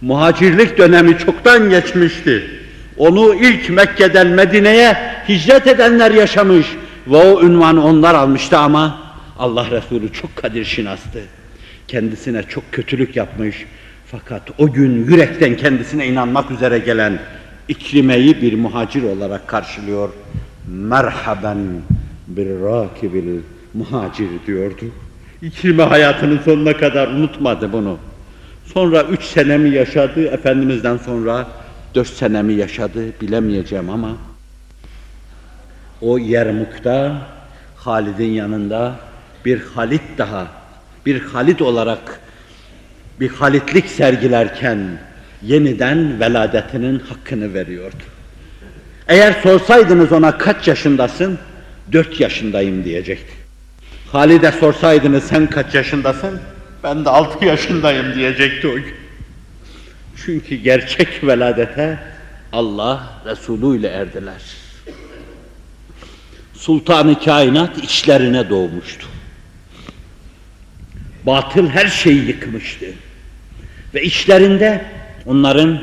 Muhacirlik dönemi çoktan geçmişti. Onu ilk Mekke'den Medine'ye hicret edenler yaşamış ve o ünvanı onlar almıştı ama Allah Resulü çok kadir şinastı. Kendisine çok kötülük yapmış. Fakat o gün yürekten kendisine inanmak üzere gelen İkrime'yi bir muhacir olarak karşılıyor. Merhaben bir rakibil muhacir diyordu. İkrime hayatının sonuna kadar unutmadı bunu. Sonra üç senemi yaşadı, Efendimiz'den sonra dört senemi yaşadı bilemeyeceğim ama o Yermuk'ta Halid'in yanında bir Halit daha, bir Halit olarak bir halitlik sergilerken yeniden veladetinin hakkını veriyordu. Eğer sorsaydınız ona kaç yaşındasın? Dört yaşındayım diyecekti. Halid'e sorsaydınız sen kaç yaşındasın? Ben de altı yaşındayım diyecekti o gün. Çünkü gerçek veladete Allah Resulü ile erdiler. Sultanı kainat içlerine doğmuştu. Batıl her şeyi yıkmıştı. Ve içlerinde onların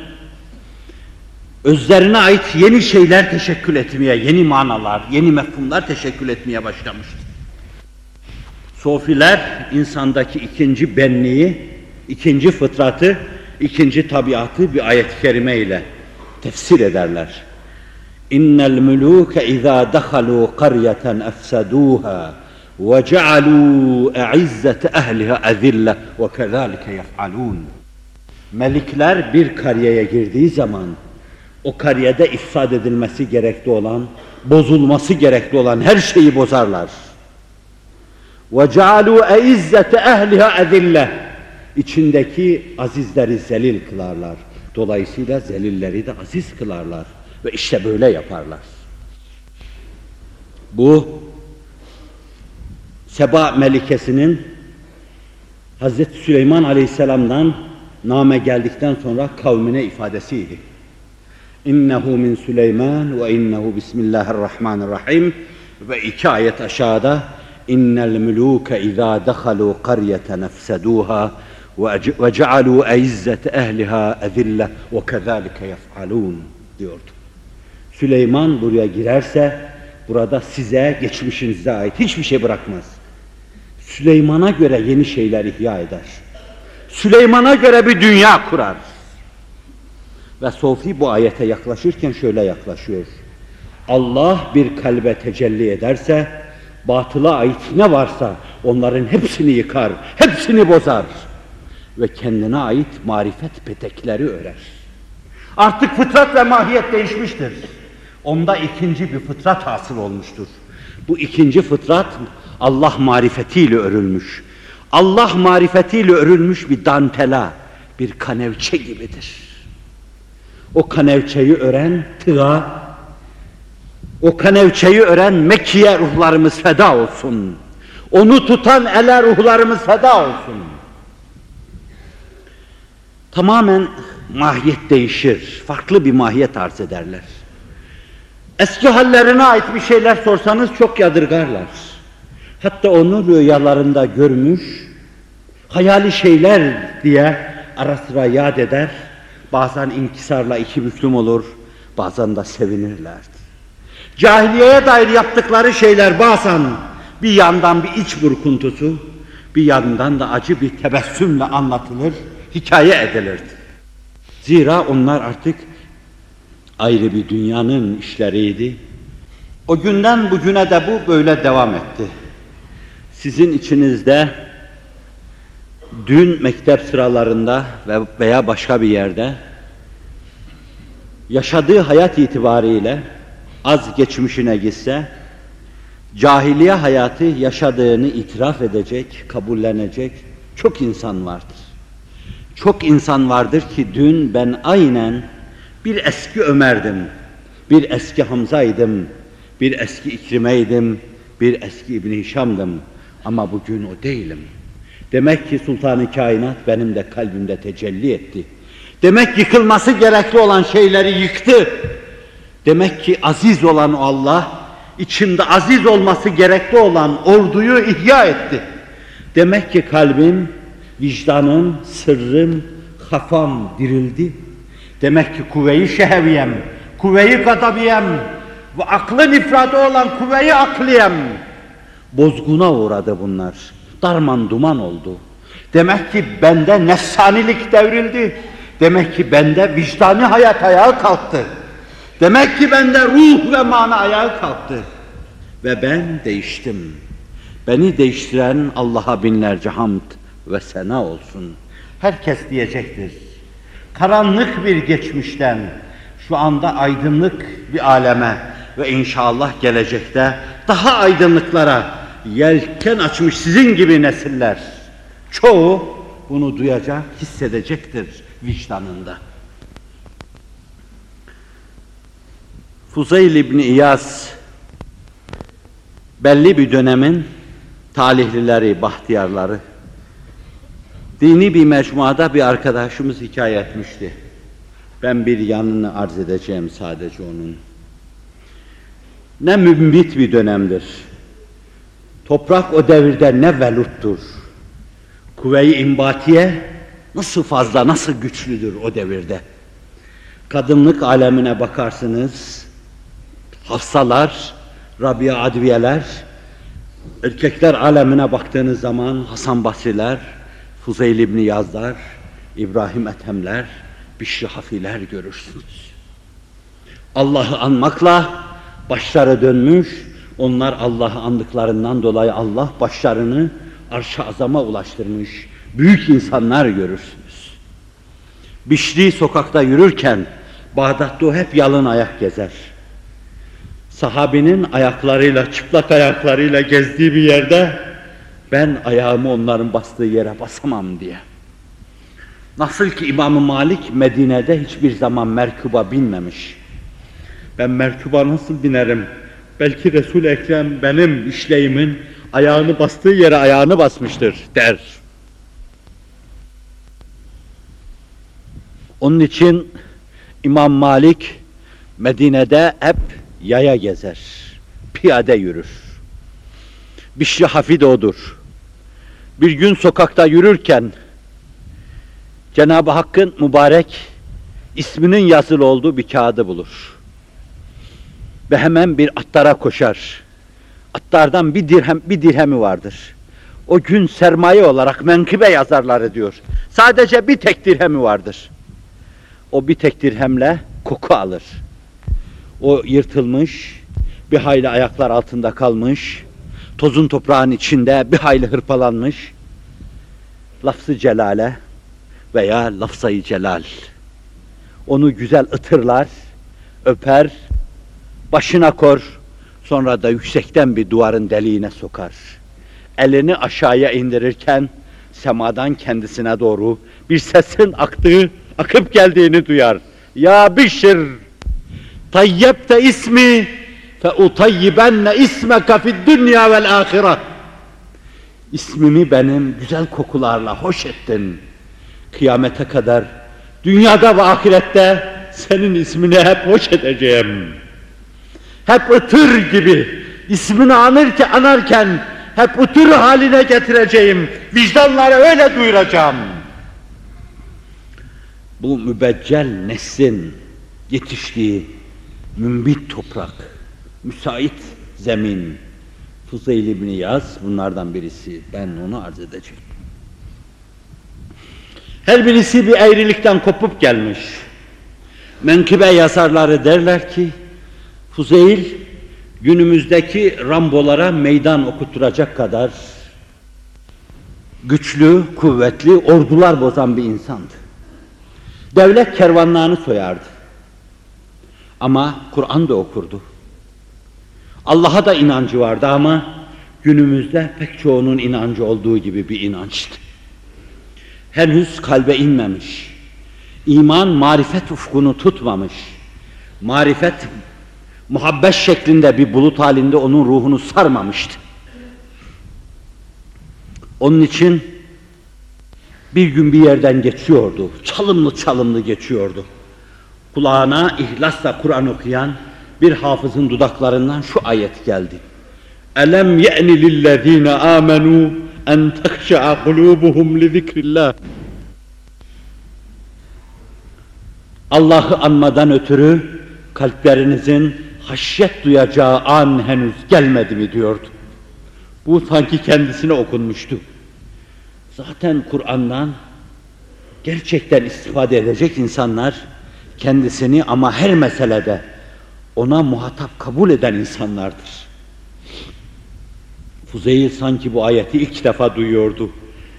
özlerine ait yeni şeyler teşekkül etmeye, yeni manalar, yeni mefhumlar teşekkül etmeye başlamıştı. Sofiler insandaki ikinci benliği, ikinci fıtratı, ikinci tabiatı bir ayet-i kerime ile tefsir ederler. İnnel muluke izâ dehalu qaryeten efsedûhâ ve cealû e'izzete ehliha ezille ve kezâlike yef'alûn. Melikler bir kariyeye girdiği zaman o kariyede ifsad edilmesi gerekli olan, bozulması gerekli olan her şeyi bozarlar. Ve cealû e'izzete ehliha ezille. İçindeki azizleri zelil kılarlar. Dolayısıyla zelilleri de aziz kılarlar. Ve işte böyle yaparlar. Bu Seba Melikesi'nin Hazreti Süleyman Aleyhisselam'dan name geldikten sonra kavmine ifadesiydi. İnnehu min Süleyman ve innehu bismillahirrahmanirrahim ve iki ayet aşağıda innel muluke izâ dehalu qaryeten efsedûhâ eizzete ehliha ezille ve kezâlike yef'alûn diyordu. Süleyman buraya girerse burada size geçmişinize ait hiçbir şey bırakmaz. Süleyman'a göre yeni şeyler ihya eder. Süleyman'a göre bir dünya kurar. Ve Sofi bu ayete yaklaşırken şöyle yaklaşıyor. Allah bir kalbe tecelli ederse, batıla ait ne varsa onların hepsini yıkar, hepsini bozar. Ve kendine ait marifet petekleri örer. Artık fıtrat ve mahiyet değişmiştir. Onda ikinci bir fıtrat hasıl olmuştur. Bu ikinci fıtrat Allah marifetiyle örülmüş. Allah marifetiyle örülmüş bir dantela, bir kanevçe gibidir. O kanevçeyi ören tığa, o kanevçeyi ören Mekke'ye ruhlarımız feda olsun. Onu tutan ele ruhlarımız feda olsun. Tamamen mahiyet değişir. Farklı bir mahiyet arz ederler. Eski hallerine ait bir şeyler sorsanız çok yadırgarlar. Hatta onu rüyalarında görmüş, hayali şeyler diye ara sıra yad eder. Bazen inkisarla iki büklüm olur, bazen de sevinirlerdi. Cahiliyeye dair yaptıkları şeyler bazen bir yandan bir iç burkuntusu, bir yandan da acı bir tebessümle anlatılır, hikaye edilirdi. Zira onlar artık ayrı bir dünyanın işleriydi. O günden bugüne de bu böyle devam etti. Sizin içinizde dün mektep sıralarında ve veya başka bir yerde yaşadığı hayat itibariyle az geçmişine gitse cahiliye hayatı yaşadığını itiraf edecek, kabullenecek çok insan vardır. Çok insan vardır ki dün ben aynen bir eski Ömer'dim, bir eski Hamza'ydım, bir eski İkrime'ydim, bir eski İbn Hişam'dım ama bugün o değilim. Demek ki Sultan-ı Kainat benim de kalbimde tecelli etti. Demek yıkılması gerekli olan şeyleri yıktı. Demek ki aziz olan Allah, içimde aziz olması gerekli olan orduyu ihya etti. Demek ki kalbim, vicdanım, sırrım, kafam dirildi. Demek ki kuvveyi şeheviyem, kuvveyi gadabiyem ve aklın ifradı olan kuvveyi akliyem. Bozguna uğradı bunlar. Darman duman oldu. Demek ki bende nefsanilik devrildi. Demek ki bende vicdani hayat ayağa kalktı. Demek ki bende ruh ve mana ayağa kalktı. Ve ben değiştim. Beni değiştiren Allah'a binlerce hamd ve sena olsun. Herkes diyecektir. Karanlık bir geçmişten şu anda aydınlık bir aleme ve inşallah gelecekte daha aydınlıklara yelken açmış sizin gibi nesiller. Çoğu bunu duyacak, hissedecektir vicdanında. Fuzeyl İbni İyaz belli bir dönemin talihlileri, bahtiyarları dini bir mecmuada bir arkadaşımız hikaye etmişti. Ben bir yanını arz edeceğim sadece onun. Ne mümbit bir dönemdir. Toprak o devirde ne veluttur. Kuvve-i imbatiye nasıl fazla, nasıl güçlüdür o devirde. Kadınlık alemine bakarsınız, Hafsalar, Rabia Adviyeler, erkekler alemine baktığınız zaman Hasan Basriler, Fuzeyl İbni Yazlar, İbrahim Ethemler, Bişri Hafiler görürsünüz. Allah'ı anmakla başları dönmüş. Onlar Allah'ı andıklarından dolayı Allah başlarını arş-ı azama ulaştırmış. Büyük insanlar görürsünüz. Bişri sokakta yürürken Bağdat'ta hep yalın ayak gezer. Sahabinin ayaklarıyla, çıplak ayaklarıyla gezdiği bir yerde ben ayağımı onların bastığı yere basamam diye. Nasıl ki İmam Malik Medine'de hiçbir zaman merkuba binmemiş. Ben merkuba nasıl binerim? Belki Resul Ekrem benim işleyimin ayağını bastığı yere ayağını basmıştır der. Onun için İmam Malik Medine'de hep yaya gezer, piyade yürür. Bişri Hafid odur. Bir gün sokakta yürürken Cenab-ı Hakk'ın mübarek isminin yazılı olduğu bir kağıdı bulur. Ve hemen bir attara koşar. Atlardan bir dirhem bir dirhemi vardır. O gün sermaye olarak menkıbe yazarları diyor. Sadece bir tek dirhemi vardır. O bir tek dirhemle koku alır. O yırtılmış, bir hayli ayaklar altında kalmış, tozun toprağın içinde bir hayli hırpalanmış, lafzı celale veya lafzayı celal. Onu güzel ıtırlar, öper, başına kor, sonra da yüksekten bir duvarın deliğine sokar. Elini aşağıya indirirken semadan kendisine doğru bir sesin aktığı, akıp geldiğini duyar. Ya Bişir, tayyebte ismi ismeke fid dünya vel ahire. İsmimi benim güzel kokularla hoş ettin. Kıyamete kadar dünyada ve ahirette senin ismini hep hoş edeceğim. Hep ıtır gibi ismini anırken, anarken hep ıtır haline getireceğim. Vicdanlara öyle duyuracağım. Bu mübeccel neslin yetiştiği mümbit toprak, müsait zemin. Fuzeyl İbni Yaz bunlardan birisi. Ben onu arz edeceğim. Her birisi bir eğrilikten kopup gelmiş. Menkıbe yazarları derler ki, Fuzeyl günümüzdeki Rambolara meydan okutturacak kadar güçlü, kuvvetli, ordular bozan bir insandı. Devlet kervanlarını soyardı. Ama Kur'an da okurdu. Allah'a da inancı vardı ama günümüzde pek çoğunun inancı olduğu gibi bir inançtı. Henüz kalbe inmemiş. İman marifet ufkunu tutmamış. Marifet muhabbet şeklinde bir bulut halinde onun ruhunu sarmamıştı. Onun için bir gün bir yerden geçiyordu. Çalımlı çalımlı geçiyordu. Kulağına ihlasla Kur'an okuyan bir hafızın dudaklarından şu ayet geldi. Elem ye'ni lillezine amenu en tekşa'a kulubuhum li zikrillah. Allah'ı anmadan ötürü kalplerinizin haşyet duyacağı an henüz gelmedi mi diyordu. Bu sanki kendisine okunmuştu. Zaten Kur'an'dan gerçekten istifade edecek insanlar kendisini ama her meselede ona muhatap kabul eden insanlardır. Fuzeyl sanki bu ayeti ilk defa duyuyordu.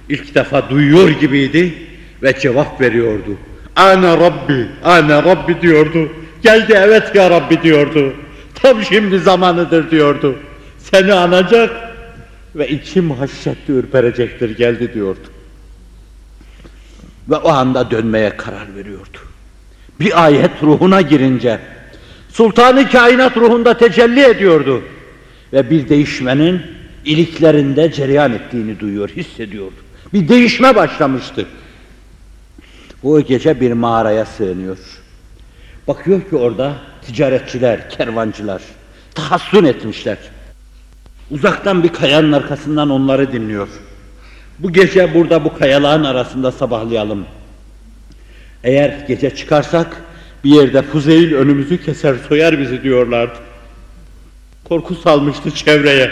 İlk defa duyuyor gibiydi ve cevap veriyordu. Ana Rabbi, ana Rabbi diyordu. Geldi evet ya Rabbi diyordu. Tam şimdi zamanıdır diyordu. Seni anacak ve içim haşyetle ürperecektir geldi diyordu. Ve o anda dönmeye karar veriyordu. Bir ayet ruhuna girince Sultanı kainat ruhunda tecelli ediyordu. Ve bir değişmenin iliklerinde cereyan ettiğini duyuyor, hissediyordu. Bir değişme başlamıştı. Bu gece bir mağaraya sığınıyor. Bakıyor ki orada ticaretçiler, kervancılar tahassun etmişler. Uzaktan bir kayanın arkasından onları dinliyor. Bu gece burada bu kayaların arasında sabahlayalım. Eğer gece çıkarsak bir yerde Fuzeyl önümüzü keser soyar bizi diyorlardı. Korku salmıştı çevreye.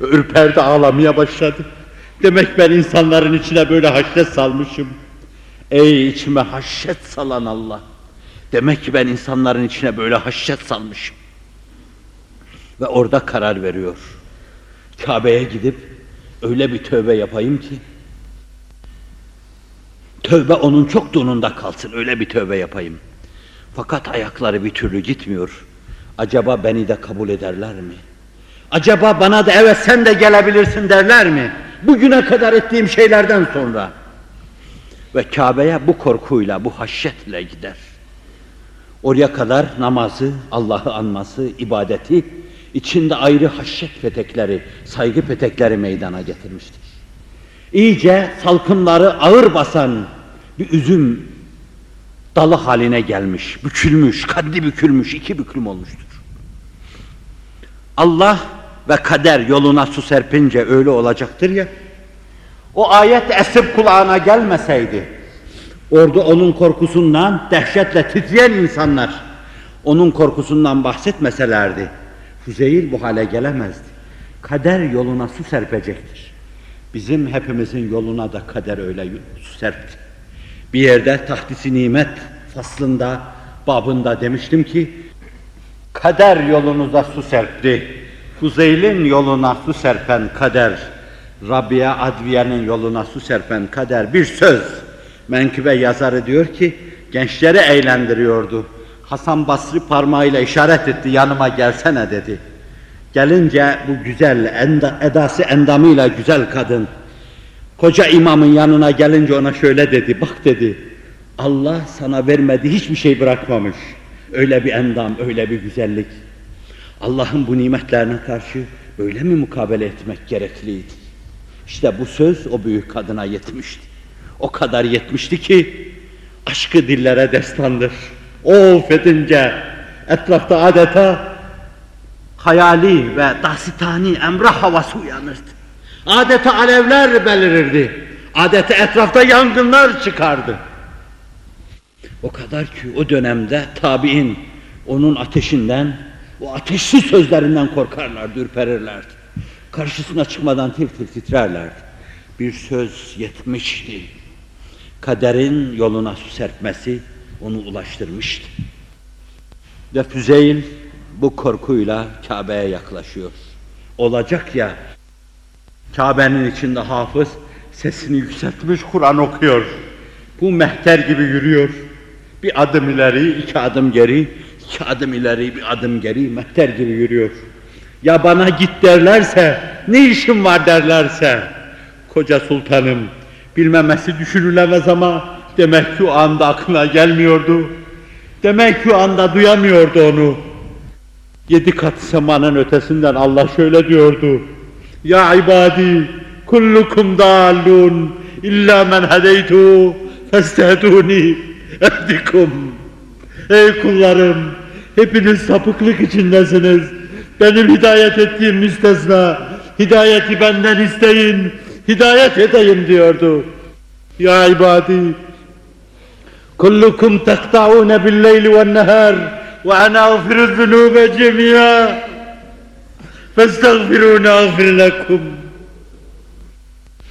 Ürperdi ağlamaya başladı. Demek ben insanların içine böyle haşyet salmışım. Ey içime haşyet salan Allah. Demek ki ben insanların içine böyle haşyet salmışım. Ve orada karar veriyor. Kabe'ye gidip öyle bir tövbe yapayım ki tövbe onun çok donunda kalsın öyle bir tövbe yapayım. Fakat ayakları bir türlü gitmiyor. Acaba beni de kabul ederler mi? Acaba bana da evet sen de gelebilirsin derler mi? Bugüne kadar ettiğim şeylerden sonra. Ve Kabe'ye bu korkuyla, bu haşyetle gider. Oraya kadar namazı, Allah'ı anması, ibadeti, içinde ayrı haşyet petekleri, saygı petekleri meydana getirmiştir. İyice salkımları ağır basan bir üzüm dalı haline gelmiş, bükülmüş, kaddi bükülmüş, iki büklüm olmuştur. Allah ve kader yoluna su serpince öyle olacaktır ya, o ayet esip kulağına gelmeseydi, orada onun korkusundan dehşetle titreyen insanlar, onun korkusundan bahsetmeselerdi, Füzeyil bu hale gelemezdi. Kader yoluna su serpecektir. Bizim hepimizin yoluna da kader öyle su serpti. Bir yerde tahdisi nimet faslında, babında demiştim ki, kader yolunuza su serpti. Fuzeyl'in yoluna su serpen kader, Rabia Adviye'nin yoluna su serpen kader bir söz. Menkıbe yazarı diyor ki, gençleri eğlendiriyordu. Hasan Basri parmağıyla işaret etti, yanıma gelsene dedi. Gelince bu güzel, enda, edası endamıyla güzel kadın, koca imamın yanına gelince ona şöyle dedi, bak dedi, Allah sana vermedi hiçbir şey bırakmamış. Öyle bir endam, öyle bir güzellik. Allah'ın bu nimetlerine karşı böyle mi mukabele etmek gerekliydi? İşte bu söz o büyük kadına yetmişti. O kadar yetmişti ki aşkı dillere destandır. O fedince etrafta adeta hayali ve dasitani emrah havası uyanırdı. Adeta alevler belirirdi. Adeta etrafta yangınlar çıkardı. O kadar ki o dönemde tabi'in onun ateşinden, o ateşli sözlerinden korkarlardı, ürperirlerdi. Karşısına çıkmadan tir tir titrerlerdi. Bir söz yetmişti. Kaderin yoluna su serpmesi onu ulaştırmıştı. Ve Füzeyl bu korkuyla Kabe'ye yaklaşıyor. Olacak ya, Kabe'nin içinde hafız sesini yükseltmiş Kur'an okuyor. Bu mehter gibi yürüyor. Bir adım ileri, iki adım geri, iki adım ileri, bir adım geri, mehter gibi yürüyor. Ya bana git derlerse, ne işim var derlerse, koca sultanım, bilmemesi düşünülemez ama demek ki o anda aklına gelmiyordu. Demek ki o anda duyamıyordu onu. Yedi kat semanın ötesinden Allah şöyle diyordu. Ya ibadi, kullukum dallun, illa men hedeytu, festehduni, ehdikum. Ey kullarım, hepiniz sapıklık içindesiniz. Benim hidayet ettiğim müstesna, hidayeti benden isteyin, hidayet edeyim diyordu. Ya ibadi, kullukum tekta'une bil leyli ve nehar ve ana agfiru zunube cemi'a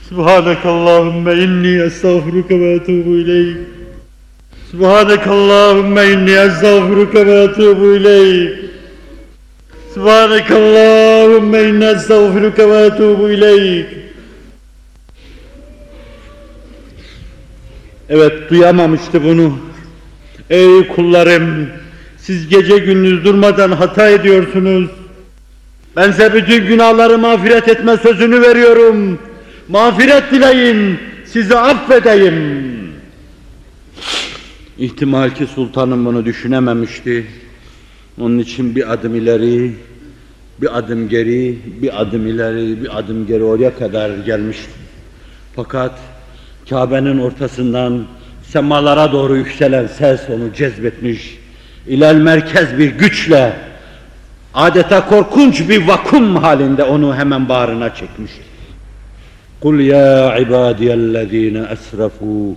Subhaneke Allahümme inni estağfiruke ve etubu ileyk. Subhaneke Allahümme inni estağfiruke ve etubu ileyk. Subhaneke Allahümme inni estağfiruke ve etubu ileyk. Evet duyamamıştı bunu. Ey kullarım, siz gece gündüz durmadan hata ediyorsunuz. Ben size bütün günahları mağfiret etme sözünü veriyorum. Mağfiret dileyin, sizi affedeyim. İhtimal ki sultanım bunu düşünememişti. Onun için bir adım ileri, bir adım geri, bir adım ileri, bir adım geri oraya kadar gelmişti. Fakat Kabe'nin ortasından semalara doğru yükselen ses onu cezbetmiş. İlal merkez bir güçle adeta korkunç bir vakum halinde onu hemen bağrına çekmişti. Kul ya ibadiyellezine esrafu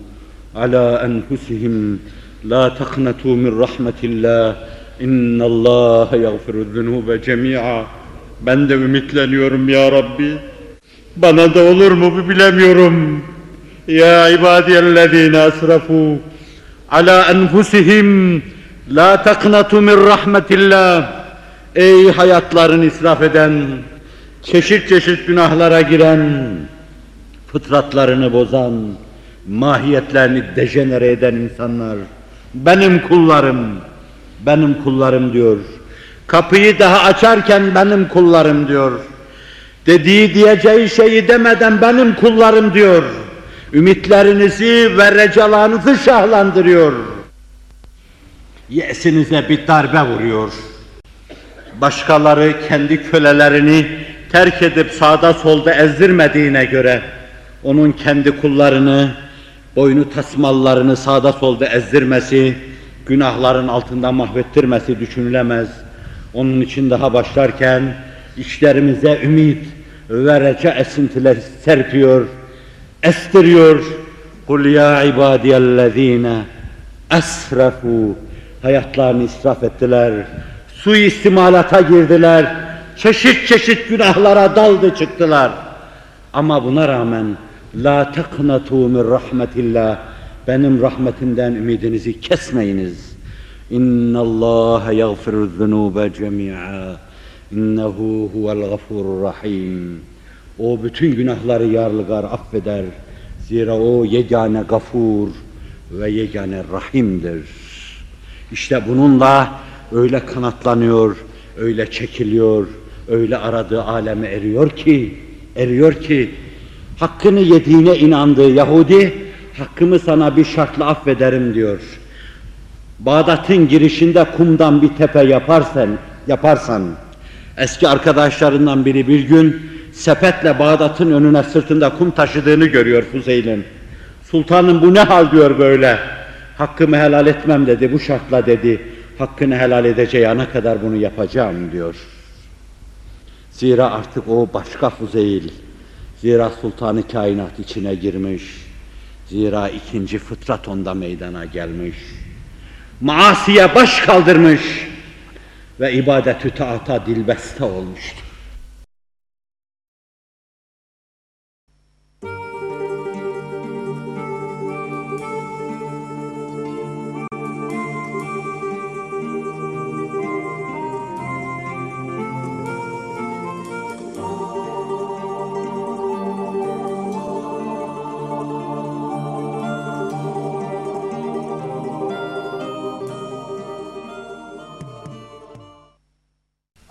ala enfusihim la taknatu min rahmetillah. İnnallaha yaghfiru zunuba cemi'a ben de ümitleniyorum ya Rabbi. Bana da olur mu bilemiyorum. Ya ibadiyellezine esrafu ala enfusihim la taknatu min rahmetillah. Ey hayatlarını israf eden, çeşit çeşit günahlara giren, fıtratlarını bozan, mahiyetlerini dejenere eden insanlar. Benim kullarım, benim kullarım diyor. Kapıyı daha açarken benim kullarım diyor. Dediği diyeceği şeyi demeden benim kullarım diyor. Ümitlerinizi ve recalarınızı şahlandırıyor. Yesinize bir darbe vuruyor. Başkaları kendi kölelerini terk edip sağda solda ezdirmediğine göre onun kendi kullarını, boynu tasmallarını sağda solda ezdirmesi, günahların altında mahvettirmesi düşünülemez. Onun için daha başlarken işlerimize ümit ve reca esintiler serpiyor, estiriyor. Kul ya ibadiyellezine esrafu hayatlarını israf ettiler. Suistimalata girdiler. Çeşit çeşit günahlara daldı çıktılar. Ama buna rağmen la taknatu min rahmetillah benim rahmetimden ümidinizi kesmeyiniz. İnna Allah yaghfiru zunuba cemi'a. İnnehu huvel gafurur rahim. O bütün günahları yarlıgar affeder. Zira o yegane gafur ve yegane rahimdir. İşte bununla öyle kanatlanıyor, öyle çekiliyor, öyle aradığı aleme eriyor ki, eriyor ki hakkını yediğine inandığı Yahudi hakkımı sana bir şartla affederim diyor. Bağdat'ın girişinde kumdan bir tepe yaparsan, yaparsan eski arkadaşlarından biri bir gün sepetle Bağdat'ın önüne sırtında kum taşıdığını görüyor Fuzeyl'in. Sultanım bu ne hal diyor böyle. Hakkımı helal etmem dedi, bu şartla dedi. Hakkını helal edeceği ana kadar bunu yapacağım diyor. Zira artık o başka Fuzeyl. Zira sultanı kainat içine girmiş. Zira ikinci fıtrat onda meydana gelmiş. Maasiye baş kaldırmış ve ibadetü taata dilbeste olmuştur.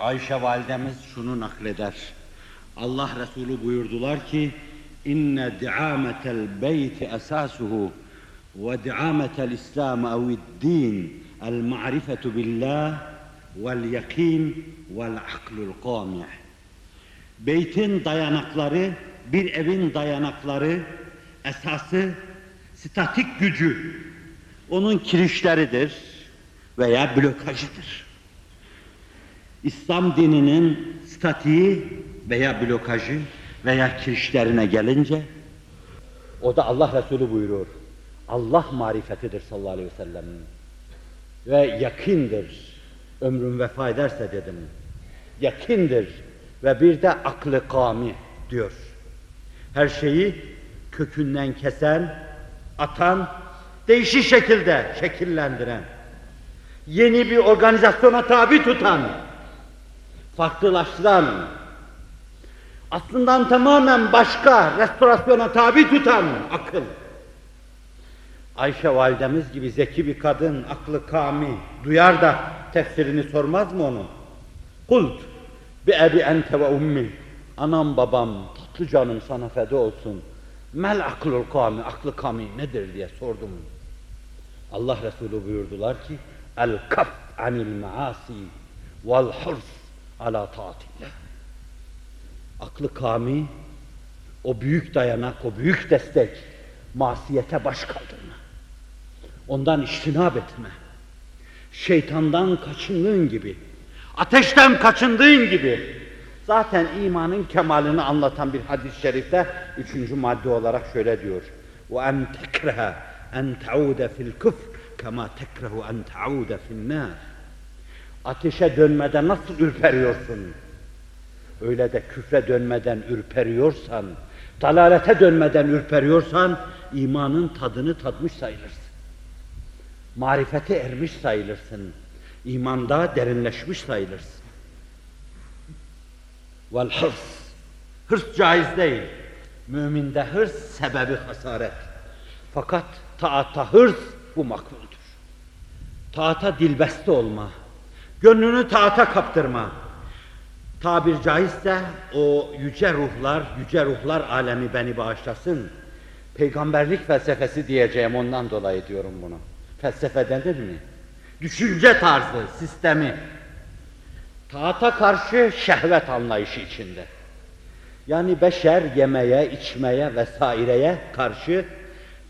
Ayşe validemiz şunu nakleder. Allah Resulü buyurdular ki inne diametel beyti esasuhu ve diametel İslam ev din el ma'rifetu billah vel yakin vel aklul qami. Beytin dayanakları, bir evin dayanakları, esası, statik gücü, onun kirişleridir veya blokajıdır. İslam dininin statiği veya blokajı veya kirişlerine gelince o da Allah Resulü buyuruyor. Allah marifetidir sallallahu aleyhi ve sellem. Ve yakindir. Ömrüm vefa ederse dedim. Yakindir. Ve bir de aklı kami diyor. Her şeyi kökünden kesen, atan, değişik şekilde şekillendiren, yeni bir organizasyona tabi tutan, farklılaştıran, aslından tamamen başka restorasyona tabi tutan akıl. Ayşe validemiz gibi zeki bir kadın, aklı kami, duyar da tefsirini sormaz mı onu? Kult, bi ebi ente ve ummi, anam babam, tatlı canım sana feda olsun. Mel aklul kami, aklı kami nedir diye sordum. Allah Resulü buyurdular ki, el kaf anil maasi vel hurs ala taatillah. Aklı kami, o büyük dayanak, o büyük destek, masiyete baş kaldırma. Ondan iştinab etme. Şeytandan kaçındığın gibi, ateşten kaçındığın gibi. Zaten imanın kemalini anlatan bir hadis-i şerifte üçüncü madde olarak şöyle diyor. وَاَنْ تَكْرَهَ اَنْ تَعُودَ فِي الْكُفْرِ كَمَا تَكْرَهُ اَنْ تَعُودَ فِي النَّارِ Ateşe dönmeden nasıl ürperiyorsun? Öyle de küfre dönmeden ürperiyorsan, dalalete dönmeden ürperiyorsan, imanın tadını tatmış sayılırsın. Marifete ermiş sayılırsın. İmanda derinleşmiş sayılırsın. Vel hırs. Hırs caiz değil. Müminde hırs sebebi hasaret. Fakat taata hırs bu makbuldür. Taata dilbeste olma. Gönlünü taata kaptırma. Tabir caizse o yüce ruhlar, yüce ruhlar alemi beni bağışlasın. Peygamberlik felsefesi diyeceğim ondan dolayı diyorum bunu. Felsefe denir mi? Düşünce tarzı, sistemi. Taata karşı şehvet anlayışı içinde. Yani beşer yemeye, içmeye vesaireye karşı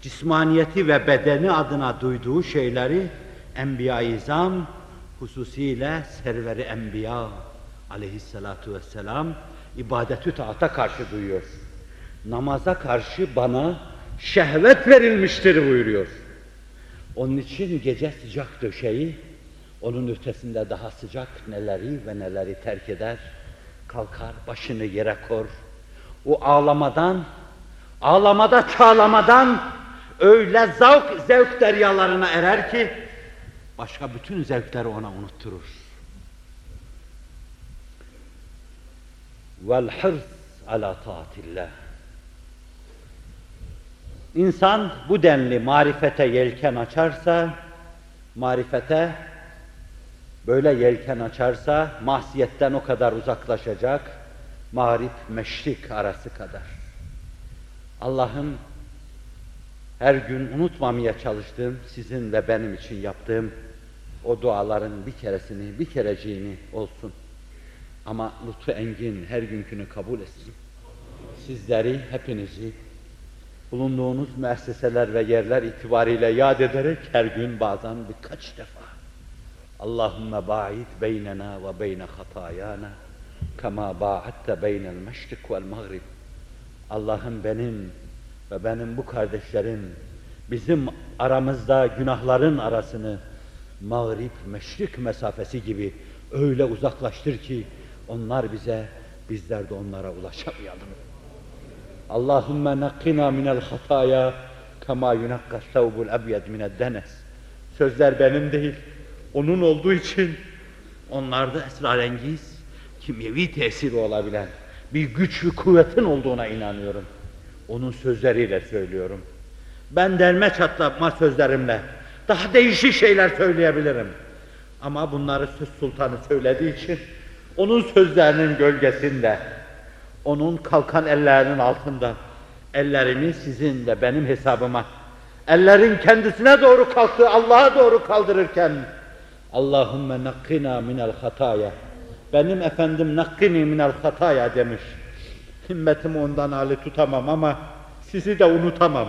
cismaniyeti ve bedeni adına duyduğu şeyleri Enbiya-i hususiyle serveri Enbiya aleyhissalatu vesselam ibadetü taata karşı duyuyor. Namaza karşı bana şehvet verilmiştir buyuruyor. Onun için gece sıcak döşeği, onun ötesinde daha sıcak neleri ve neleri terk eder, kalkar başını yere kor. O ağlamadan, ağlamada çağlamadan öyle zavk, zevk deryalarına erer ki, başka bütün zevkleri ona unutturur. Vel hırs ala taatillah. İnsan bu denli marifete yelken açarsa, marifete böyle yelken açarsa mahsiyetten o kadar uzaklaşacak, mağrip meşrik arası kadar. Allah'ım her gün unutmamaya çalıştığım, sizin ve benim için yaptığım o duaların bir keresini, bir kereciğini olsun. Ama lütfu engin her günkünü kabul etsin. Sizleri, hepinizi bulunduğunuz müesseseler ve yerler itibariyle yad ederek her gün bazen birkaç defa Allahümme ba'id beynena ve beyne hatayana kema ba'atte beynel meşrik vel mağrib Allah'ım benim ve benim bu kardeşlerim bizim aramızda günahların arasını mağrib meşrik mesafesi gibi öyle uzaklaştır ki onlar bize bizler de onlara ulaşamayalım. Allahümme nakkina minel hataya kema yunakka sevbul ebyed mined denes. Sözler benim değil, onun olduğu için onlarda esrarengiz, kimyevi tesiri olabilen bir güç ve kuvvetin olduğuna inanıyorum. Onun sözleriyle söylüyorum. Ben derme çatlatma sözlerimle daha değişik şeyler söyleyebilirim. Ama bunları söz sultanı söylediği için onun sözlerinin gölgesinde, onun kalkan ellerinin altında, ellerimi sizin de benim hesabıma, ellerin kendisine doğru kalktığı Allah'a doğru kaldırırken, Allahümme nakkina minel hataya, benim efendim nakkini minel hataya demiş. Himmetimi ondan hali tutamam ama sizi de unutamam.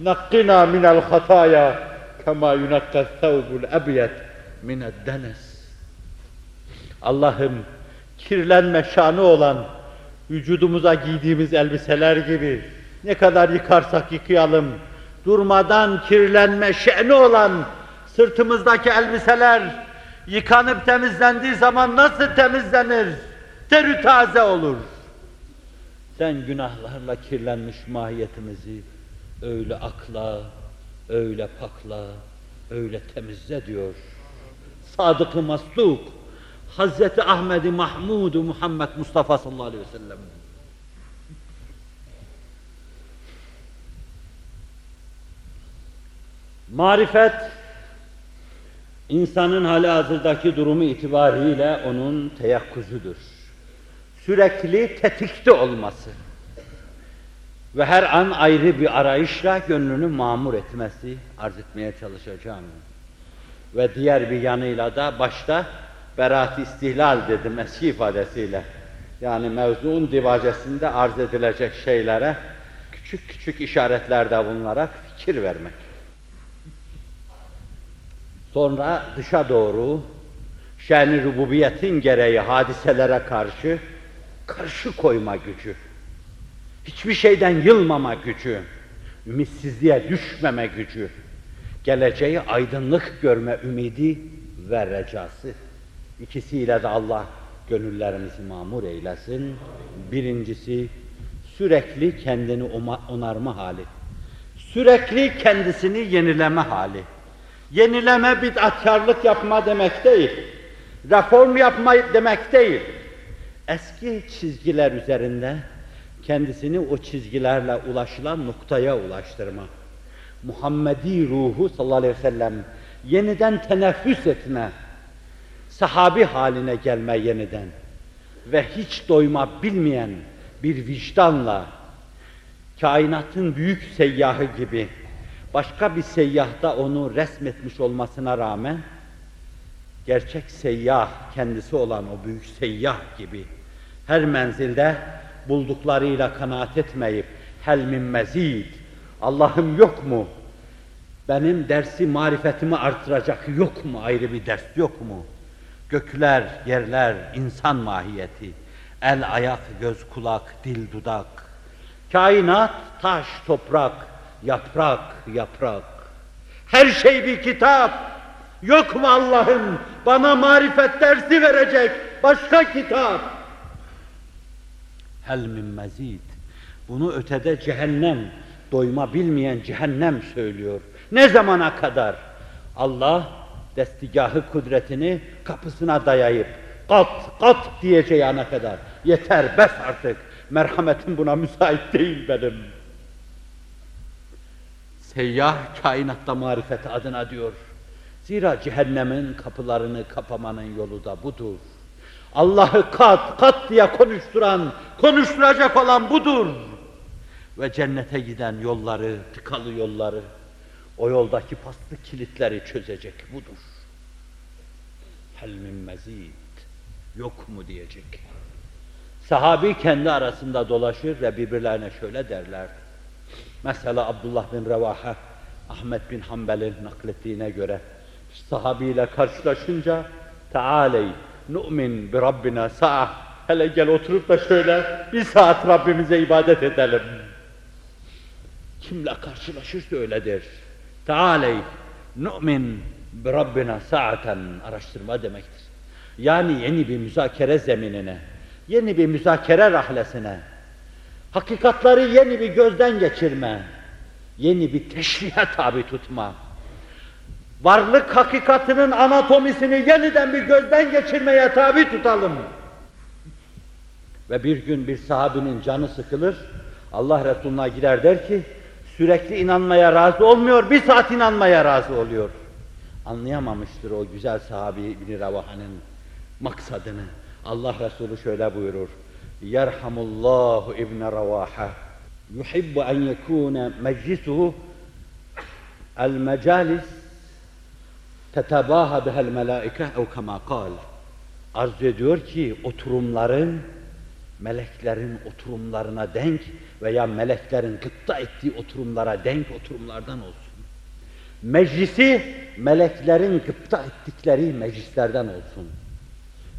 Nakkina minel hataya, kema yunakka thawbul ebyet mined denes. Allah'ım kirlenme şanı olan vücudumuza giydiğimiz elbiseler gibi ne kadar yıkarsak yıkayalım durmadan kirlenme şe'ni olan sırtımızdaki elbiseler yıkanıp temizlendiği zaman nasıl temizlenir? Terü taze olur. Sen günahlarla kirlenmiş mahiyetimizi öyle akla, öyle pakla, öyle temizle diyor. Sadık-ı Masluk, Hazreti Ahmed-i Mahmud-u Muhammed Mustafa sallallahu aleyhi ve sellem. Marifet, insanın hali hazırdaki durumu itibariyle onun teyakkuzudur. Sürekli tetikte olması ve her an ayrı bir arayışla gönlünü mamur etmesi arz etmeye çalışacağım. Ve diğer bir yanıyla da başta beraat istihlal dedim eski ifadesiyle. Yani mevzuun divacesinde arz edilecek şeylere küçük küçük işaretlerde bulunarak fikir vermek. Sonra dışa doğru şen rububiyetin gereği hadiselere karşı karşı koyma gücü. Hiçbir şeyden yılmama gücü, ümitsizliğe düşmeme gücü, geleceği aydınlık görme ümidi ve recası. İkisiyle de Allah gönüllerimizi mamur eylesin. Birincisi sürekli kendini onarma hali. Sürekli kendisini yenileme hali. Yenileme bid'atkarlık yapma demek değil. Reform yapma demek değil. Eski çizgiler üzerinde kendisini o çizgilerle ulaşılan noktaya ulaştırma. Muhammedi ruhu sallallahu aleyhi ve sellem yeniden teneffüs etme, sahabi haline gelme yeniden ve hiç doyma bilmeyen bir vicdanla kainatın büyük seyyahı gibi başka bir seyyahta onu resmetmiş olmasına rağmen gerçek seyyah kendisi olan o büyük seyyah gibi her menzilde bulduklarıyla kanaat etmeyip hel min mezid Allah'ım yok mu? Benim dersi marifetimi artıracak yok mu? Ayrı bir ders yok mu? Gökler, yerler, insan mahiyeti, el, ayak, göz, kulak, dil, dudak, kainat, taş, toprak, yaprak, yaprak. Her şey bir kitap. Yok mu Allah'ım bana marifet dersi verecek başka kitap? Hel min mezid. Bunu ötede cehennem, doyma bilmeyen cehennem söylüyor. Ne zamana kadar? Allah destigahı kudretini kapısına dayayıp kat kat diyeceği ana kadar. Yeter bes artık. Merhametim buna müsait değil benim. Seyyah kainatta marifeti adına diyor. Zira cehennemin kapılarını kapamanın yolu da budur. Allah'ı kat kat diye konuşturan, konuşturacak olan budur. Ve cennete giden yolları, tıkalı yolları, o yoldaki paslı kilitleri çözecek budur. Hel min mezid, yok mu diyecek. Sahabi kendi arasında dolaşır ve birbirlerine şöyle derler. Mesela Abdullah bin Revaha, Ahmet bin Hanbel'in naklettiğine göre sahabiyle karşılaşınca Tealey nu'min bi Rabbina sa'a hele gel oturup da şöyle bir saat Rabbimize ibadet edelim. Kimle karşılaşırsa öyle der. Tealey nu'min bi Rabbina sa'aten araştırma demektir. Yani yeni bir müzakere zeminine, yeni bir müzakere rahlesine, hakikatları yeni bir gözden geçirme, yeni bir teşrihe tabi tutma, varlık hakikatinin anatomisini yeniden bir gözden geçirmeye tabi tutalım. Ve bir gün bir sahabinin canı sıkılır, Allah Resulü'ne gider der ki, sürekli inanmaya razı olmuyor, bir saat inanmaya razı oluyor. Anlayamamıştır o güzel sahabi İbn-i Revaha'nın maksadını. Allah Resulü şöyle buyurur, Yerhamullahu İbn Revaha yuhibbu en yekune meclisuhu el mecalis tetebaha bihel melaike ev kema kal. Arz ediyor ki oturumların meleklerin oturumlarına denk veya meleklerin gıpta ettiği oturumlara denk oturumlardan olsun. Meclisi meleklerin gıpta ettikleri meclislerden olsun.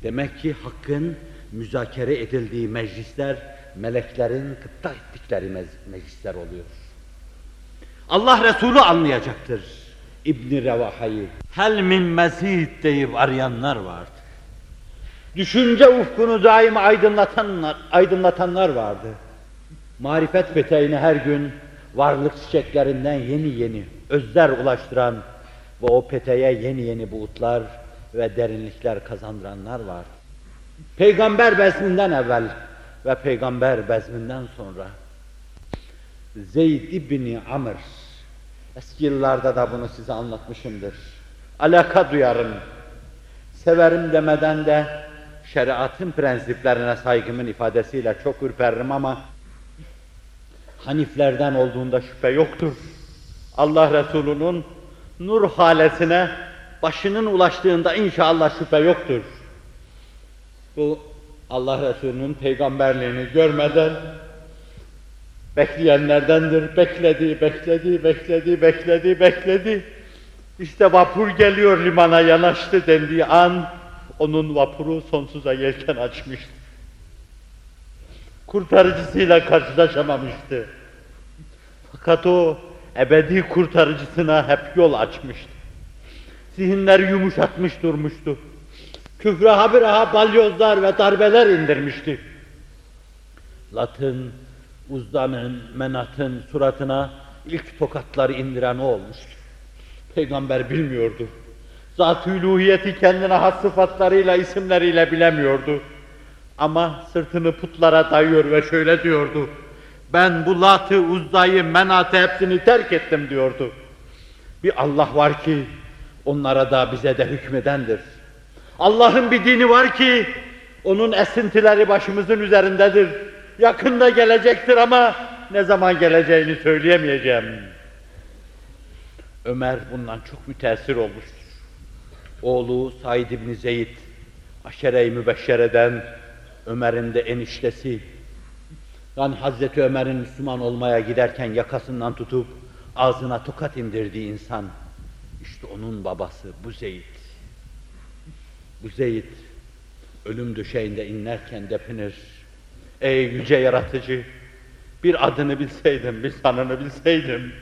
Demek ki hakkın müzakere edildiği meclisler meleklerin gıpta ettikleri meclisler oluyor. Allah Resulü anlayacaktır İbn Revaha'yı. Hel min mezid deyip arayanlar vardı. Düşünce ufkunu daima aydınlatanlar, aydınlatanlar vardı. Marifet peteğine her gün varlık çiçeklerinden yeni yeni özler ulaştıran ve o peteğe yeni yeni buğutlar ve derinlikler kazandıranlar var. Peygamber bezminden evvel ve peygamber bezminden sonra Zeyd İbni Amr eski yıllarda da bunu size anlatmışımdır. Alaka duyarım. Severim demeden de şeriatın prensiplerine saygımın ifadesiyle çok ürperirim ama Haniflerden olduğunda şüphe yoktur. Allah Resulü'nün nur halesine başının ulaştığında inşallah şüphe yoktur. Bu Allah Resulü'nün peygamberliğini görmeden bekleyenlerdendir. Bekledi, bekledi, bekledi, bekledi, bekledi. İşte vapur geliyor limana yanaştı dendiği an onun vapuru sonsuza yelken açmıştı. Kurtarıcısıyla karşılaşamamıştı. Fakat o ebedi kurtarıcısına hep yol açmıştı. Zihinleri yumuşatmış durmuştu. Küfre habire balyozlar ve darbeler indirmişti. Lat'ın, Uzda'nın, Menat'ın suratına ilk tokatları indiren o olmuştu. Peygamber bilmiyordu. Zat-ı uluhiyeti kendine has sıfatlarıyla, isimleriyle bilemiyordu. Ama sırtını putlara dayıyor ve şöyle diyordu. Ben bu Lat'ı, Uzza'yı, Menat'ı hepsini terk ettim diyordu. Bir Allah var ki onlara da bize de hükmedendir. Allah'ın bir dini var ki onun esintileri başımızın üzerindedir. Yakında gelecektir ama ne zaman geleceğini söyleyemeyeceğim. Ömer bundan çok müteessir olmuştur. Oğlu Said İbni Zeyd, Aşere-i Mübeşşere'den Ömer'in de eniştesi. Yani Hazreti Ömer'in Müslüman olmaya giderken yakasından tutup ağzına tokat indirdiği insan. İşte onun babası bu Zeyd. Bu Zeyd ölüm döşeğinde inlerken depinir. Ey yüce yaratıcı! Bir adını bilseydim, bir sanını bilseydim.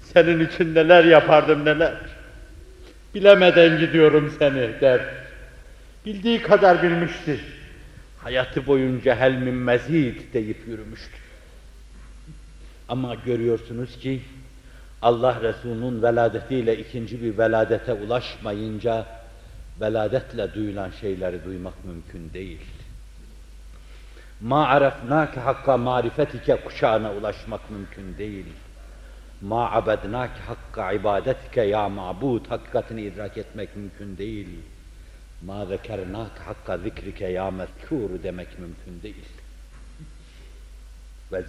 Senin için neler yapardım neler. Bilemeden gidiyorum seni der. Bildiği kadar bilmişti. Hayatı boyunca helmin mezid deyip yürümüştü. Ama görüyorsunuz ki Allah Resulü'nün veladetiyle ikinci bir veladete ulaşmayınca veladetle duyulan şeyleri duymak mümkün değil. Ma arafnake hakka marifetike kuşağına ulaşmak mümkün değil. Ma abednake hakka ibadetike ya mabud hakikatini idrak etmek mümkün değil. Ma zekernake hakka zikrike ya mezkur demek mümkün değil. Ve